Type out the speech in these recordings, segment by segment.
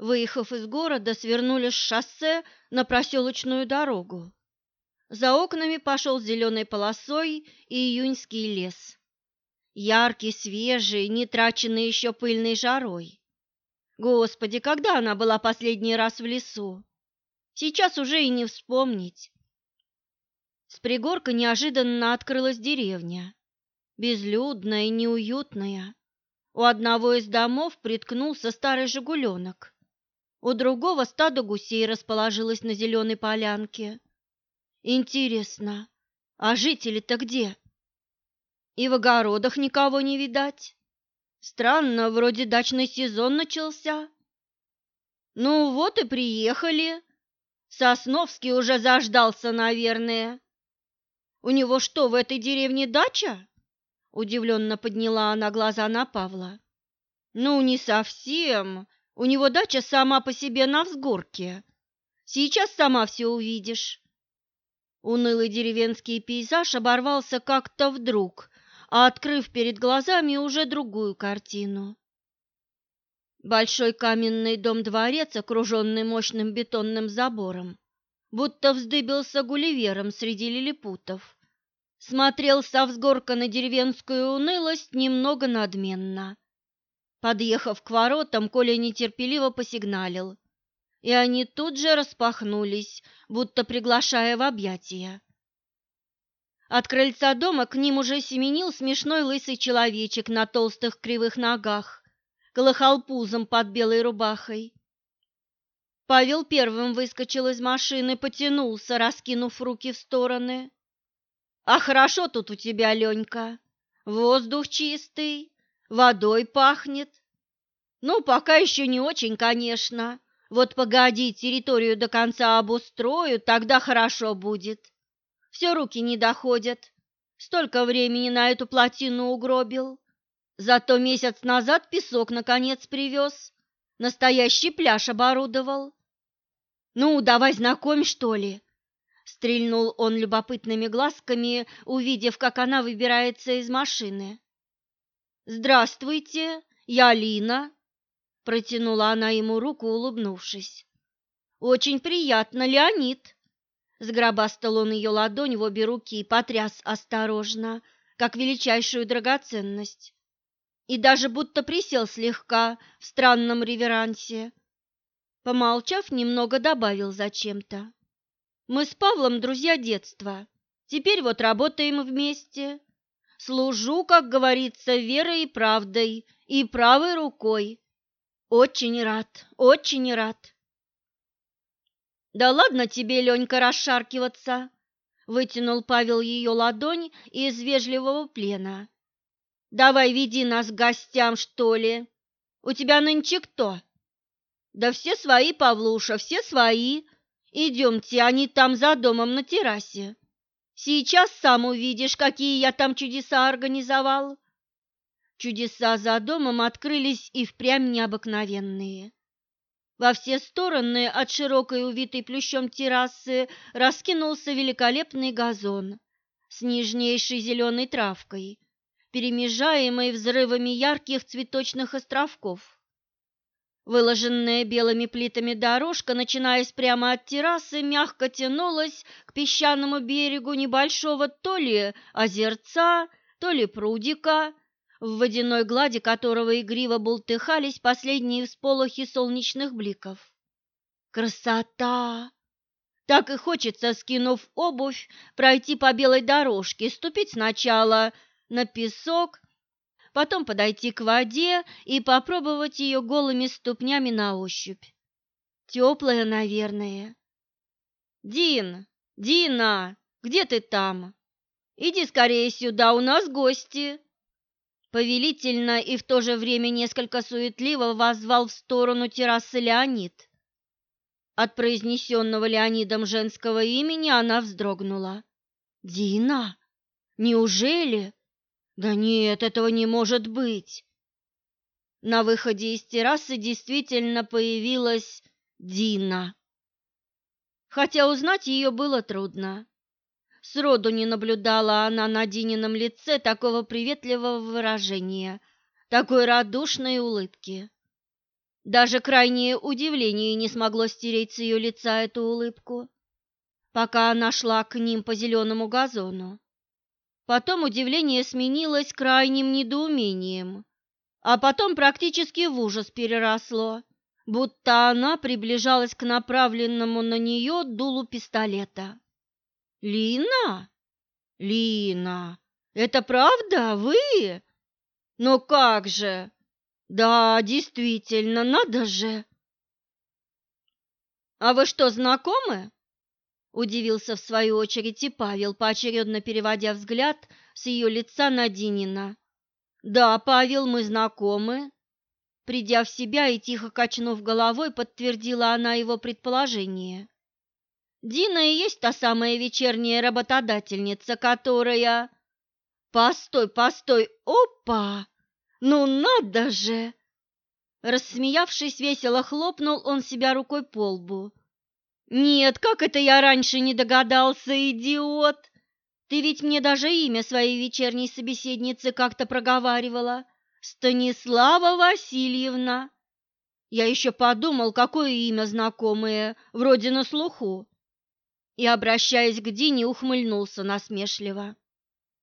Выехав из города, свернули с шоссе на проселочную дорогу. За окнами пошел зеленой полосой и июньский лес. Яркий, свежий, не траченный еще пыльной жарой. Господи, когда она была последний раз в лесу? Сейчас уже и не вспомнить. С пригорка неожиданно открылась деревня, безлюдная и неуютная. У одного из домов приткнулся старый «Жигуленок», у другого стадо гусей расположилось на зеленой полянке. Интересно, а жители-то где? И в огородах никого не видать. Странно, вроде дачный сезон начался. Ну вот и приехали. Сосновский уже заждался, наверное. У него что, в этой деревне дача? Удивленно подняла она глаза на Павла. Ну, не совсем. У него дача сама по себе на взгорке. Сейчас сама все увидишь. Унылый деревенский пейзаж оборвался как-то вдруг, а открыв перед глазами уже другую картину. Большой каменный дом-дворец, окруженный мощным бетонным забором, будто вздыбился гулливером среди лилипутов. Смотрел со взгорка на деревенскую унылость немного надменно. Подъехав к воротам, Коля нетерпеливо посигналил, и они тут же распахнулись, будто приглашая в объятия. От крыльца дома к ним уже семенил смешной лысый человечек на толстых кривых ногах, колыхал пузом под белой рубахой. Павел первым выскочил из машины, потянулся, раскинув руки в стороны. «А хорошо тут у тебя, Ленька. Воздух чистый, водой пахнет. Ну, пока еще не очень, конечно. Вот погоди, территорию до конца обустрою, тогда хорошо будет. Все руки не доходят. Столько времени на эту плотину угробил. Зато месяц назад песок наконец привез. Настоящий пляж оборудовал. «Ну, давай знакомь, что ли?» Стрельнул он любопытными глазками, увидев, как она выбирается из машины. «Здравствуйте, я Лина», — протянула она ему руку, улыбнувшись. «Очень приятно, Леонид». Сгробастал он ее ладонь в обе руки и потряс осторожно, как величайшую драгоценность. И даже будто присел слегка в странном реверансе. Помолчав, немного добавил зачем-то. Мы с Павлом друзья детства. Теперь вот работаем вместе. Служу, как говорится, верой и правдой, и правой рукой. Очень рад, очень рад. Да ладно тебе, Ленька, расшаркиваться, вытянул Павел ее ладонь из вежливого плена. Давай веди нас к гостям, что ли. У тебя нынче кто? Да все свои, Павлуша, все свои. Идемте, они там за домом на террасе. Сейчас сам увидишь, какие я там чудеса организовал. Чудеса за домом открылись и впрямь необыкновенные. Во все стороны от широкой увитой плющом террасы раскинулся великолепный газон с нежнейшей зеленой травкой, перемежаемой взрывами ярких цветочных островков. Выложенная белыми плитами дорожка, начинаясь прямо от террасы, мягко тянулась к песчаному берегу небольшого то ли озерца, то ли прудика, в водяной глади которого игриво бултыхались последние всполохи солнечных бликов. Красота! Так и хочется, скинув обувь, пройти по белой дорожке, ступить сначала на песок, потом подойти к воде и попробовать ее голыми ступнями на ощупь. Теплая, наверное. «Дин! Дина! Где ты там? Иди скорее сюда, у нас гости!» Повелительно и в то же время несколько суетливо воззвал в сторону террасы Леонид. От произнесенного Леонидом женского имени она вздрогнула. «Дина? Неужели?» Да нет, этого не может быть. На выходе из террасы действительно появилась Дина. Хотя узнать ее было трудно. Сроду не наблюдала она на Динином лице такого приветливого выражения, такой радушной улыбки. Даже крайнее удивление не смогло стереть с ее лица эту улыбку, пока она шла к ним по зеленому газону. Потом удивление сменилось крайним недоумением, а потом практически в ужас переросло, будто она приближалась к направленному на нее дулу пистолета. «Лина? Лина, это правда вы? Но как же? Да, действительно, надо же!» «А вы что, знакомы?» Удивился в свою очередь и Павел, поочередно переводя взгляд с ее лица на Динина. «Да, Павел, мы знакомы». Придя в себя и тихо качнув головой, подтвердила она его предположение. «Дина и есть та самая вечерняя работодательница, которая...» «Постой, постой, опа! Ну надо же!» Рассмеявшись, весело хлопнул он себя рукой по лбу. «Нет, как это я раньше не догадался, идиот! Ты ведь мне даже имя своей вечерней собеседницы как-то проговаривала. Станислава Васильевна!» Я еще подумал, какое имя знакомое, вроде на слуху. И, обращаясь к Дине, ухмыльнулся насмешливо.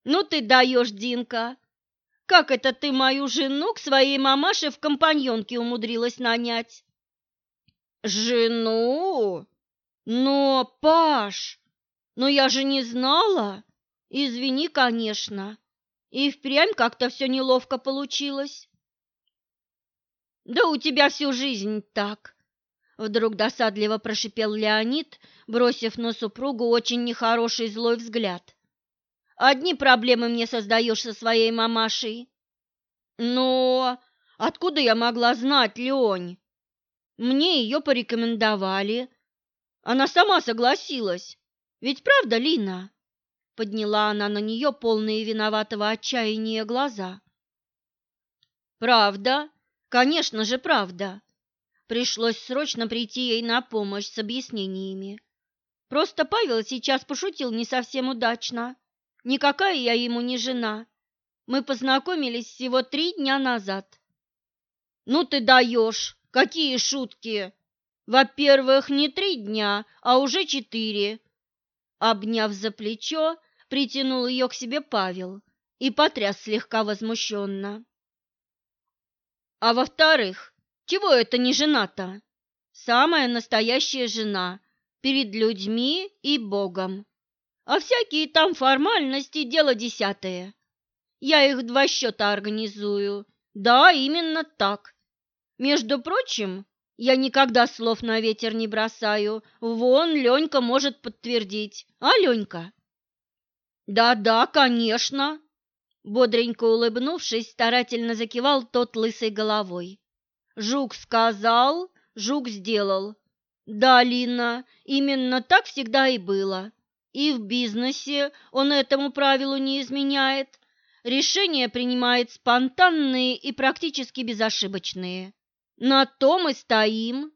«Ну ты даешь, Динка! Как это ты мою жену к своей мамаше в компаньонке умудрилась нанять?» «Жену?» Но, Паш, но я же не знала. Извини, конечно. И впрямь как-то все неловко получилось. Да у тебя всю жизнь так. Вдруг досадливо прошипел Леонид, бросив на супругу очень нехороший злой взгляд. Одни проблемы мне создаешь со своей мамашей. Но откуда я могла знать, Лень? Мне ее порекомендовали, она сама согласилась. Ведь правда, Лина? Подняла она на нее полные виноватого отчаяния глаза. Правда? Конечно же, правда. Пришлось срочно прийти ей на помощь с объяснениями. Просто Павел сейчас пошутил не совсем удачно. Никакая я ему не жена. Мы познакомились всего три дня назад. Ну ты даешь! Какие шутки! Во-первых, не три дня, а уже четыре. Обняв за плечо, притянул ее к себе Павел и потряс слегка возмущенно. А во-вторых, чего это не жена-то? Самая настоящая жена перед людьми и Богом. А всякие там формальности – дело десятое. Я их два счета организую. Да, именно так. Между прочим, я никогда слов на ветер не бросаю. Вон, Ленька может подтвердить. А, Ленька? Да-да, конечно. Бодренько улыбнувшись, старательно закивал тот лысой головой. Жук сказал, жук сделал. Да, Лина, именно так всегда и было. И в бизнесе он этому правилу не изменяет. Решения принимает спонтанные и практически безошибочные. На том и стоим.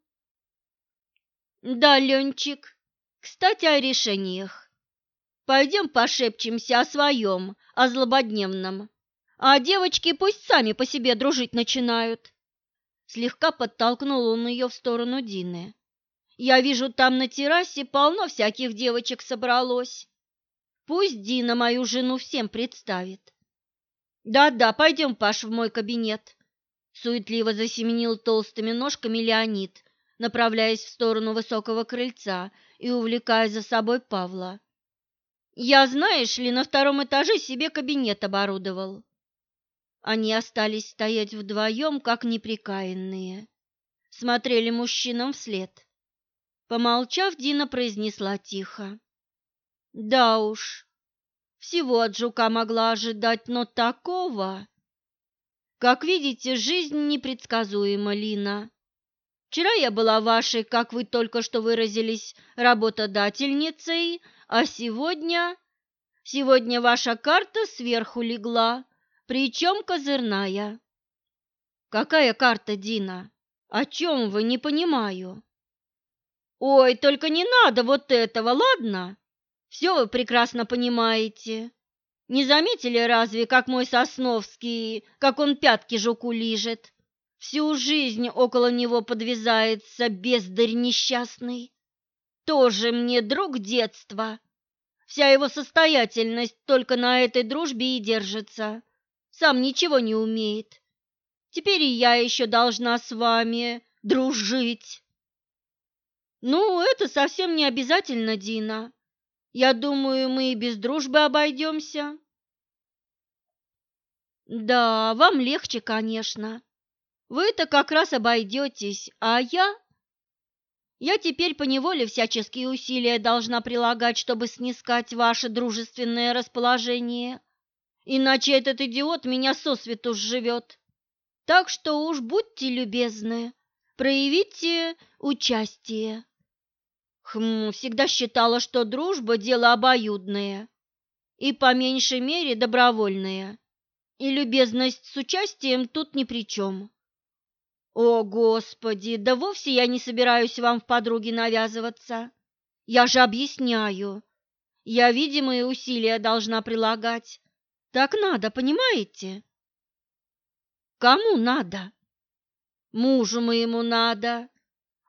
Да, Ленчик, кстати, о решениях. Пойдем пошепчемся о своем, о злободневном. А девочки пусть сами по себе дружить начинают. Слегка подтолкнул он ее в сторону Дины. Я вижу, там на террасе полно всяких девочек собралось. Пусть Дина мою жену всем представит. Да-да, пойдем, Паш, в мой кабинет. Суетливо засеменил толстыми ножками Леонид, направляясь в сторону высокого крыльца и увлекая за собой Павла. «Я, знаешь ли, на втором этаже себе кабинет оборудовал». Они остались стоять вдвоем, как неприкаянные. Смотрели мужчинам вслед. Помолчав, Дина произнесла тихо. «Да уж, всего от жука могла ожидать, но такого...» Как видите, жизнь непредсказуема, Лина. Вчера я была вашей, как вы только что выразились, работодательницей, а сегодня... Сегодня ваша карта сверху легла, причем козырная. Какая карта, Дина? О чем вы, не понимаю. Ой, только не надо вот этого, ладно? Все вы прекрасно понимаете. Не заметили разве, как мой Сосновский, как он пятки жуку лижет? Всю жизнь около него подвязается бездарь несчастный. Тоже мне друг детства. Вся его состоятельность только на этой дружбе и держится. Сам ничего не умеет. Теперь и я еще должна с вами дружить. Ну, это совсем не обязательно, Дина. Я думаю, мы и без дружбы обойдемся. Да, вам легче, конечно. Вы-то как раз обойдетесь, а я... Я теперь поневоле всяческие усилия должна прилагать, чтобы снискать ваше дружественное расположение. Иначе этот идиот меня сосвету сживет. Так что уж будьте любезны, проявите участие. Хм, всегда считала, что дружба – дело обоюдное и по меньшей мере добровольное, и любезность с участием тут ни при чем. О, Господи, да вовсе я не собираюсь вам в подруги навязываться. Я же объясняю. Я видимые усилия должна прилагать. Так надо, понимаете? Кому надо? Мужу моему надо.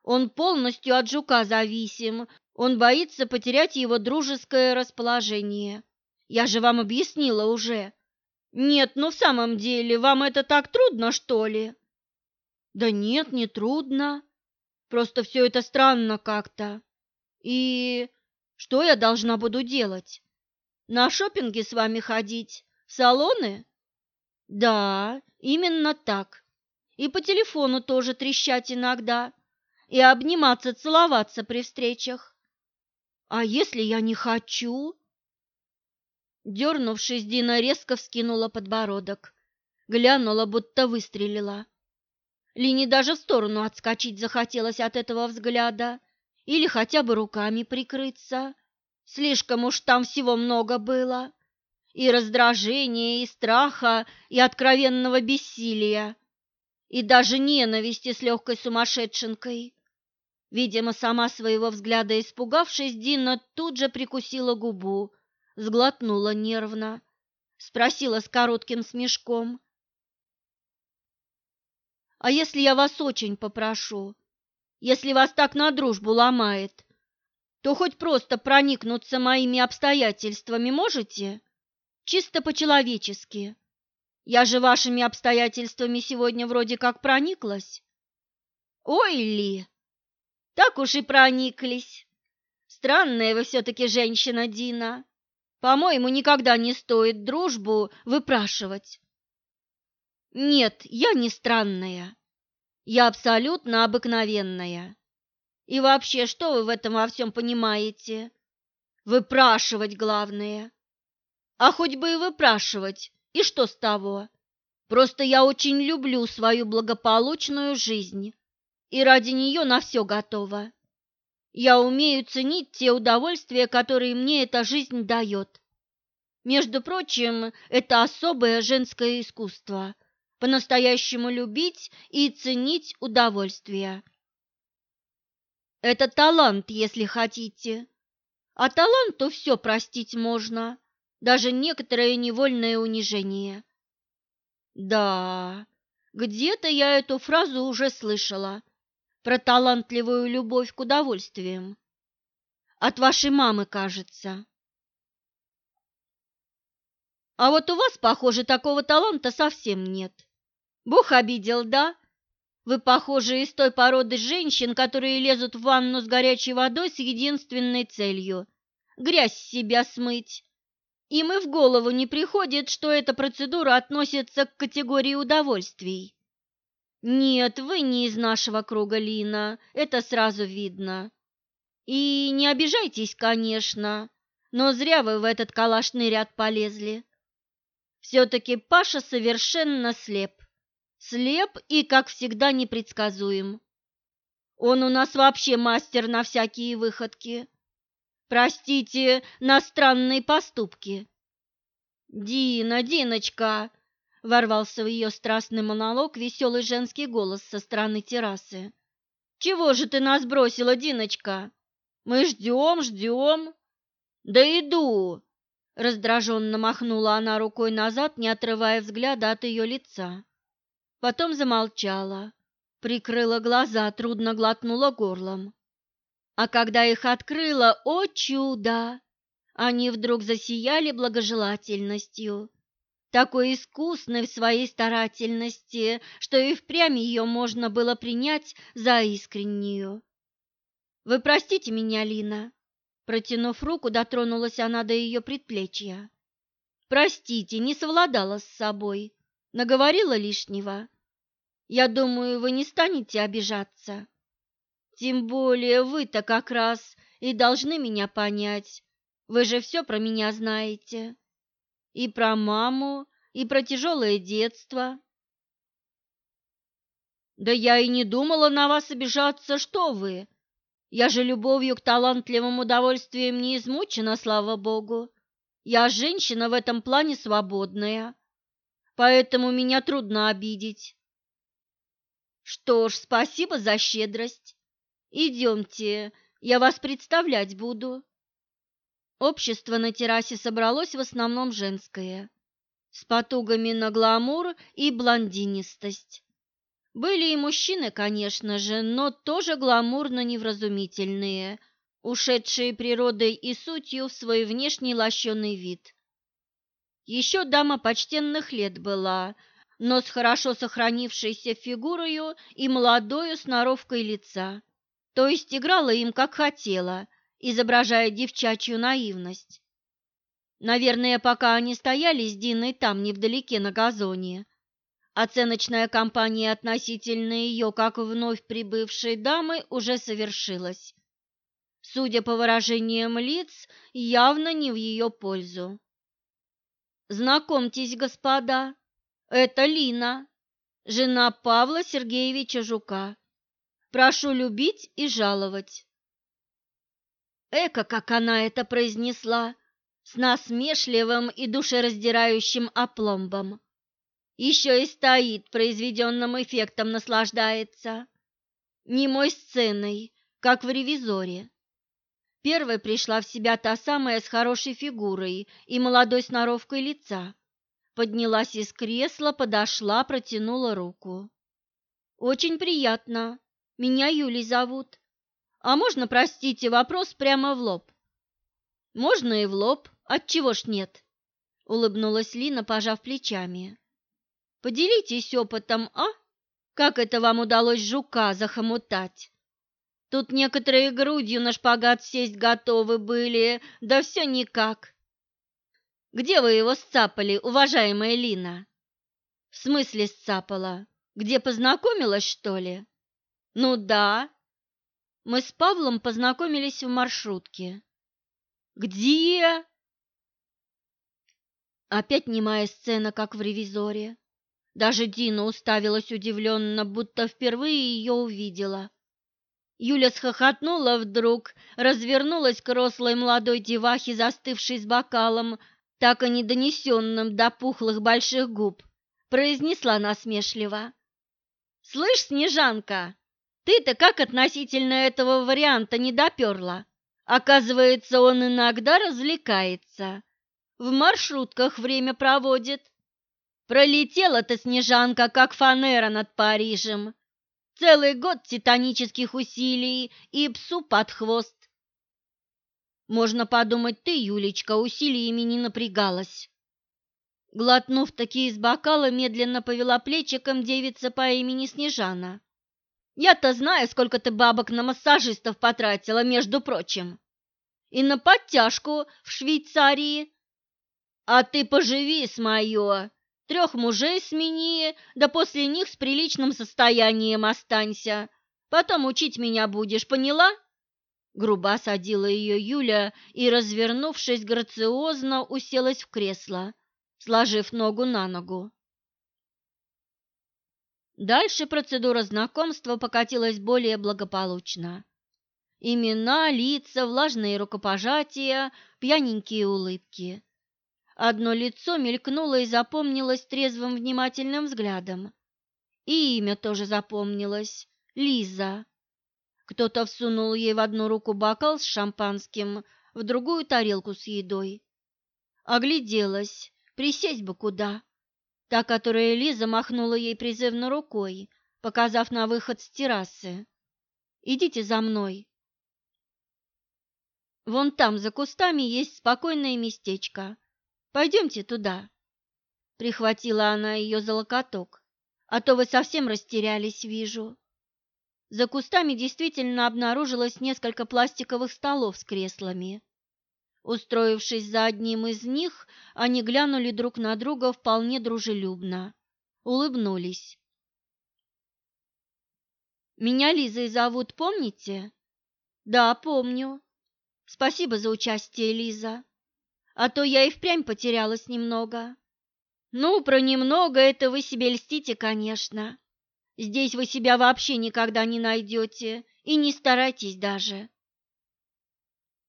Он полностью от жука зависим, он боится потерять его дружеское расположение. Я же вам объяснила уже. Нет, ну в самом деле, вам это так трудно, что ли? Да нет, не трудно. Просто все это странно как-то. И что я должна буду делать? На шопинге с вами ходить? В салоны? Да, именно так. И по телефону тоже трещать иногда и обниматься, целоваться при встречах. А если я не хочу? Дернувшись, Дина резко вскинула подбородок, глянула, будто выстрелила. Лине даже в сторону отскочить захотелось от этого взгляда или хотя бы руками прикрыться. Слишком уж там всего много было. И раздражения, и страха, и откровенного бессилия, и даже ненависти с легкой сумасшедшенкой. Видимо, сама своего взгляда испугавшись, Дина тут же прикусила губу, сглотнула нервно, спросила с коротким смешком. «А если я вас очень попрошу, если вас так на дружбу ломает, то хоть просто проникнуться моими обстоятельствами можете? Чисто по-человечески. Я же вашими обстоятельствами сегодня вроде как прониклась». «Ой, Ли!» Так уж и прониклись. Странная вы все-таки женщина, Дина. По-моему, никогда не стоит дружбу выпрашивать. Нет, я не странная. Я абсолютно обыкновенная. И вообще, что вы в этом во всем понимаете? Выпрашивать главное. А хоть бы и выпрашивать, и что с того? Просто я очень люблю свою благополучную жизнь и ради нее на все готова. Я умею ценить те удовольствия, которые мне эта жизнь дает. Между прочим, это особое женское искусство – по-настоящему любить и ценить удовольствия. Это талант, если хотите. А таланту все простить можно, даже некоторое невольное унижение. Да, где-то я эту фразу уже слышала про талантливую любовь к удовольствиям. От вашей мамы, кажется. А вот у вас, похоже, такого таланта совсем нет. Бог обидел, да? Вы, похожи из той породы женщин, которые лезут в ванну с горячей водой с единственной целью – грязь с себя смыть. Им и в голову не приходит, что эта процедура относится к категории удовольствий. Нет, вы не из нашего круга, Лина, это сразу видно. И не обижайтесь, конечно, но зря вы в этот калашный ряд полезли. Все-таки Паша совершенно слеп. Слеп и, как всегда, непредсказуем. Он у нас вообще мастер на всякие выходки. Простите, на странные поступки. Дина, Диночка, Ворвался в ее страстный монолог веселый женский голос со стороны террасы. «Чего же ты нас бросила, Диночка? Мы ждем, ждем». «Да иду!» Раздраженно махнула она рукой назад, не отрывая взгляда от ее лица. Потом замолчала, прикрыла глаза, трудно глотнула горлом. А когда их открыла, о чудо! Они вдруг засияли благожелательностью, такой искусной в своей старательности, что и впрямь ее можно было принять за искреннюю. «Вы простите меня, Лина», — протянув руку, дотронулась она до ее предплечья. «Простите, не совладала с собой, наговорила лишнего. Я думаю, вы не станете обижаться. Тем более вы-то как раз и должны меня понять. Вы же все про меня знаете. И про маму, и про тяжелое детство. Да я и не думала на вас обижаться, что вы. Я же любовью к талантливым удовольствиям не измучена, слава богу. Я женщина в этом плане свободная, поэтому меня трудно обидеть. Что ж, спасибо за щедрость. Идемте, я вас представлять буду. Общество на террасе собралось в основном женское, с потугами на гламур и блондинистость. Были и мужчины, конечно же, но тоже гламурно-невразумительные, ушедшие природой и сутью в свой внешний лощеный вид. Еще дама почтенных лет была, но с хорошо сохранившейся фигурою и молодою сноровкой лица, то есть играла им как хотела – изображая девчачью наивность. Наверное, пока они стояли с Диной там, невдалеке на газоне, оценочная кампания относительно ее, как вновь прибывшей дамы, уже совершилась. Судя по выражениям лиц, явно не в ее пользу. «Знакомьтесь, господа, это Лина, жена Павла Сергеевича Жука. Прошу любить и жаловать». Эка, как она это произнесла, с насмешливым и душераздирающим опломбом. Еще и стоит, произведенным эффектом наслаждается. Немой сценой, как в «Ревизоре». Первой пришла в себя та самая с хорошей фигурой и молодой сноровкой лица. Поднялась из кресла, подошла, протянула руку. «Очень приятно. Меня Юлей зовут. А можно, простите, вопрос прямо в лоб? Можно и в лоб, отчего ж нет? Улыбнулась Лина, пожав плечами. Поделитесь опытом, а? Как это вам удалось жука захомутать? Тут некоторые грудью на шпагат сесть готовы были, да все никак. Где вы его сцапали, уважаемая Лина? В смысле сцапала? Где познакомилась, что ли? Ну да, мы с Павлом познакомились в маршрутке. Где? Опять немая сцена, как в ревизоре. Даже Дина уставилась удивленно, будто впервые ее увидела. Юля схохотнула вдруг, развернулась к рослой молодой девахе, застывшей с бокалом, так и не донесенным до пухлых больших губ, произнесла насмешливо. «Слышь, Снежанка, ты-то как относительно этого варианта не доперла? Оказывается, он иногда развлекается. В маршрутках время проводит. Пролетела ты, Снежанка, как фанера над Парижем. Целый год титанических усилий и псу под хвост. Можно подумать, ты, Юлечка, усилиями не напрягалась. Глотнув такие из бокала, медленно повела плечиком девица по имени Снежана. Я-то знаю, сколько ты бабок на массажистов потратила, между прочим. И на подтяжку в Швейцарии. А ты поживи с моё. Трех мужей смени, да после них с приличным состоянием останься. Потом учить меня будешь, поняла?» Грубо садила ее Юля и, развернувшись грациозно, уселась в кресло, сложив ногу на ногу. Дальше процедура знакомства покатилась более благополучно. Имена, лица, влажные рукопожатия, пьяненькие улыбки. Одно лицо мелькнуло и запомнилось трезвым внимательным взглядом. И имя тоже запомнилось – Лиза. Кто-то всунул ей в одну руку бокал с шампанским, в другую тарелку с едой. Огляделась, присесть бы куда. Та, которая Лиза махнула ей призывно рукой, показав на выход с террасы. «Идите за мной». «Вон там, за кустами, есть спокойное местечко. Пойдемте туда». Прихватила она ее за локоток. «А то вы совсем растерялись, вижу». За кустами действительно обнаружилось несколько пластиковых столов с креслами. Устроившись за одним из них, они глянули друг на друга вполне дружелюбно, улыбнулись. «Меня Лизой зовут, помните?» «Да, помню. Спасибо за участие, Лиза. А то я и впрямь потерялась немного». «Ну, про немного это вы себе льстите, конечно. Здесь вы себя вообще никогда не найдете и не старайтесь даже.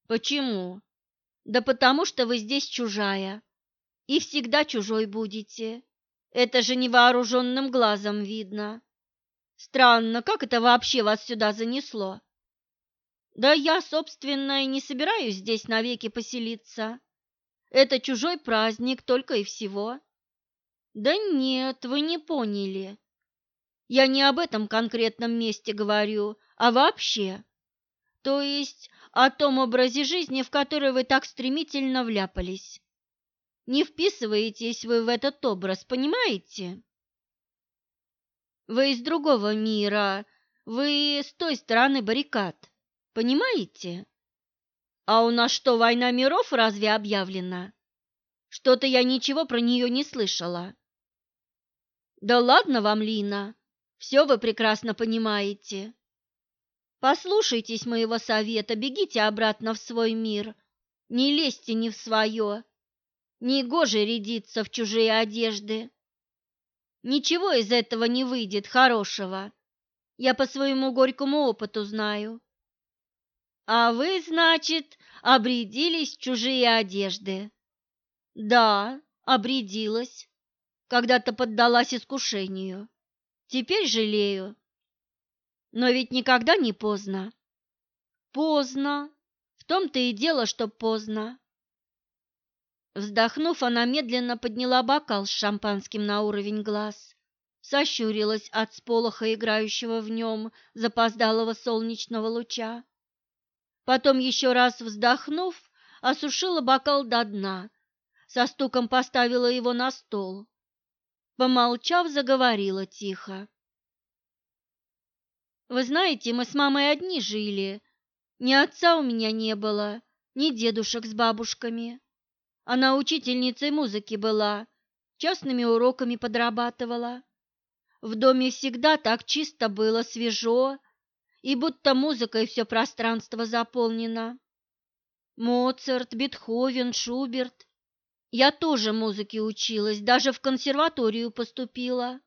Почему? Да потому что вы здесь чужая и всегда чужой будете. Это же невооруженным глазом видно. Странно, как это вообще вас сюда занесло? Да я, собственно, и не собираюсь здесь навеки поселиться. Это чужой праздник только и всего. Да нет, вы не поняли. Я не об этом конкретном месте говорю, а вообще. То есть о том образе жизни, в который вы так стремительно вляпались. Не вписываетесь вы в этот образ, понимаете? Вы из другого мира, вы с той стороны баррикад, понимаете? А у нас что, война миров разве объявлена? Что-то я ничего про нее не слышала. Да ладно вам, Лина, все вы прекрасно понимаете. Послушайтесь моего совета, бегите обратно в свой мир. Не лезьте ни в свое. Негоже рядиться в чужие одежды. Ничего из этого не выйдет хорошего. Я по своему горькому опыту знаю. А вы, значит, обрядились в чужие одежды? Да, обрядилась. Когда-то поддалась искушению. Теперь жалею. Но ведь никогда не поздно. Поздно. В том-то и дело, что поздно. Вздохнув, она медленно подняла бокал с шампанским на уровень глаз, сощурилась от сполоха играющего в нем запоздалого солнечного луча. Потом еще раз вздохнув, осушила бокал до дна, со стуком поставила его на стол. Помолчав, заговорила тихо. «Вы знаете, мы с мамой одни жили. Ни отца у меня не было, ни дедушек с бабушками. Она учительницей музыки была, частными уроками подрабатывала. В доме всегда так чисто было, свежо, и будто музыкой все пространство заполнено. Моцарт, Бетховен, Шуберт я тоже музыке училась, даже в консерваторию поступила.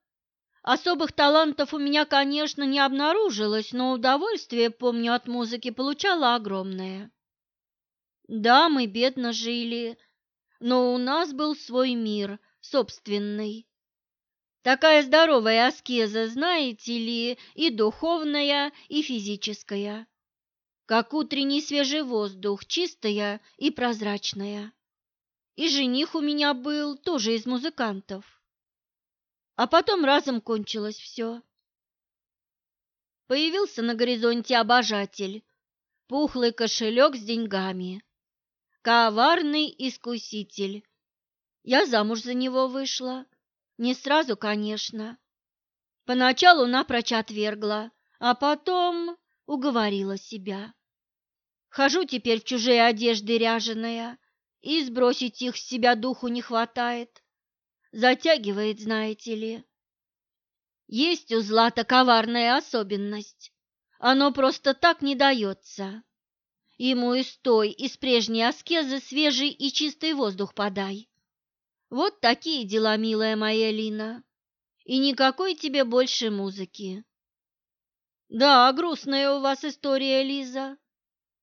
Особых талантов у меня, конечно, не обнаружилось, но удовольствие, помню, от музыки получала огромное. Да, мы бедно жили, но у нас был свой мир, собственный. Такая здоровая аскеза, знаете ли, и духовная, и физическая. Как утренний свежий воздух, чистая и прозрачная. И жених у меня был тоже из музыкантов. А потом разом кончилось все. Появился на горизонте обожатель, пухлый кошелек с деньгами, коварный искуситель. Я замуж за него вышла. Не сразу, конечно. Поначалу напрочь отвергла, а потом уговорила себя. Хожу теперь в чужие одежды ряженая, и сбросить их с себя духу не хватает. Затягивает, знаете ли. Есть у злата коварная особенность. Оно просто так не дается. Ему и стой, из прежней аскезы свежий и чистый воздух подай. Вот такие дела, милая моя Лина. И никакой тебе больше музыки. Да, грустная у вас история, Лиза.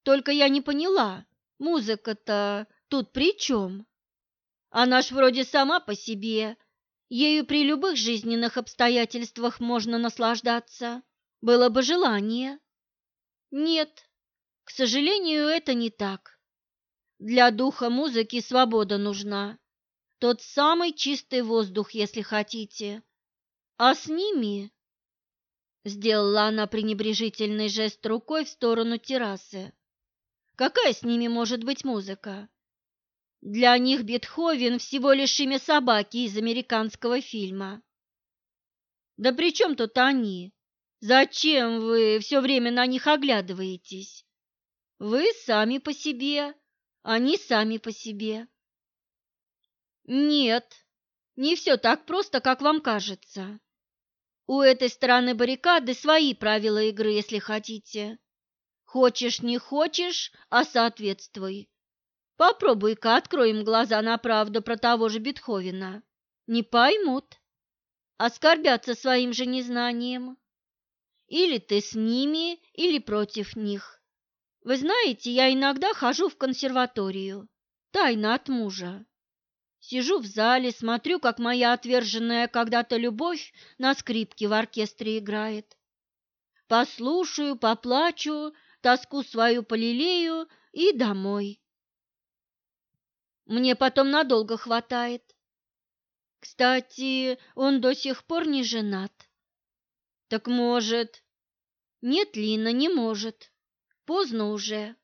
Только я не поняла, музыка-то тут при чем? Она ж вроде сама по себе, ею при любых жизненных обстоятельствах можно наслаждаться, было бы желание. Нет, к сожалению, это не так. Для духа музыки свобода нужна, тот самый чистый воздух, если хотите. А с ними Сделала она пренебрежительный жест рукой в сторону террасы. Какая с ними может быть музыка? Для них Бетховен всего лишь имя собаки из американского фильма. Да при чем тут они? Зачем вы все время на них оглядываетесь? Вы сами по себе, они сами по себе. Нет, не все так просто, как вам кажется. У этой стороны баррикады свои правила игры, если хотите. Хочешь, не хочешь, а соответствуй. Попробуй-ка откроем глаза на правду про того же Бетховена. Не поймут. Оскорбятся своим же незнанием. Или ты с ними, или против них. Вы знаете, я иногда хожу в консерваторию, тайно от мужа. Сижу в зале, смотрю, как моя отверженная когда-то любовь на скрипке в оркестре играет. Послушаю, поплачу, тоску свою полелею и домой. Мне потом надолго хватает. Кстати, он до сих пор не женат. Так может? Нет, Лина, не может. Поздно уже.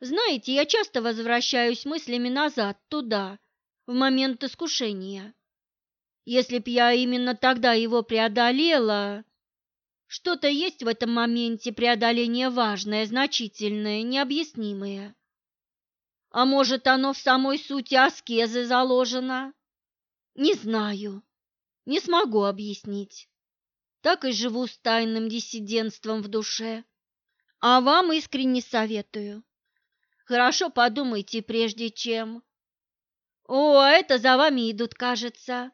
Знаете, я часто возвращаюсь мыслями назад, туда, в момент искушения. Если б я именно тогда его преодолела, что-то есть в этом моменте преодоления важное, значительное, необъяснимое. А может, оно в самой сути аскезы заложено? Не знаю, не смогу объяснить. Так и живу с тайным диссидентством в душе. А вам искренне советую. Хорошо подумайте, прежде чем о, а это за вами идут, кажется.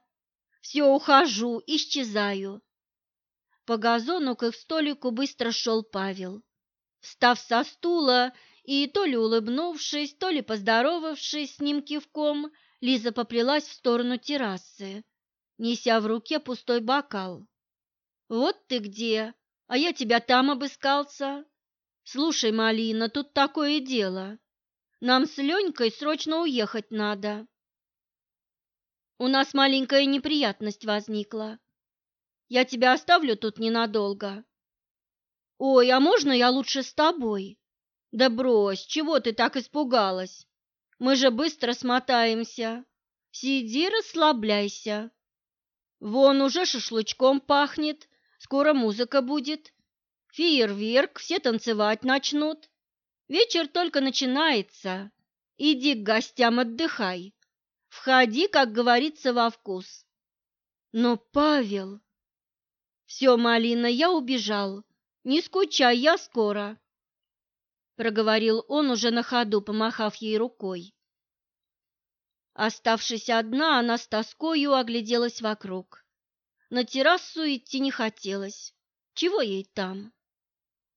Все, ухожу, исчезаю. По газону к их столику быстро шел Павел. Встав со стула и то ли улыбнувшись, то ли поздоровавшись с ним кивком, Лиза поплелась в сторону террасы, неся в руке пустой бокал. «Вот ты где! А я тебя там обыскался!» «Слушай, Малина, тут такое дело. Нам с Ленькой срочно уехать надо. У нас маленькая неприятность возникла. Я тебя оставлю тут ненадолго. Ой, а можно я лучше с тобой? Да брось, чего ты так испугалась? Мы же быстро смотаемся. Сиди, расслабляйся. Вон уже шашлычком пахнет, скоро музыка будет. Фейерверк, все танцевать начнут. Вечер только начинается. Иди к гостям отдыхай. Входи, как говорится, во вкус. Но Павел... Все, Малина, я убежал. Не скучай, я скоро. Проговорил он уже на ходу, помахав ей рукой. Оставшись одна, она с тоскою огляделась вокруг. На террасу идти не хотелось. Чего ей там?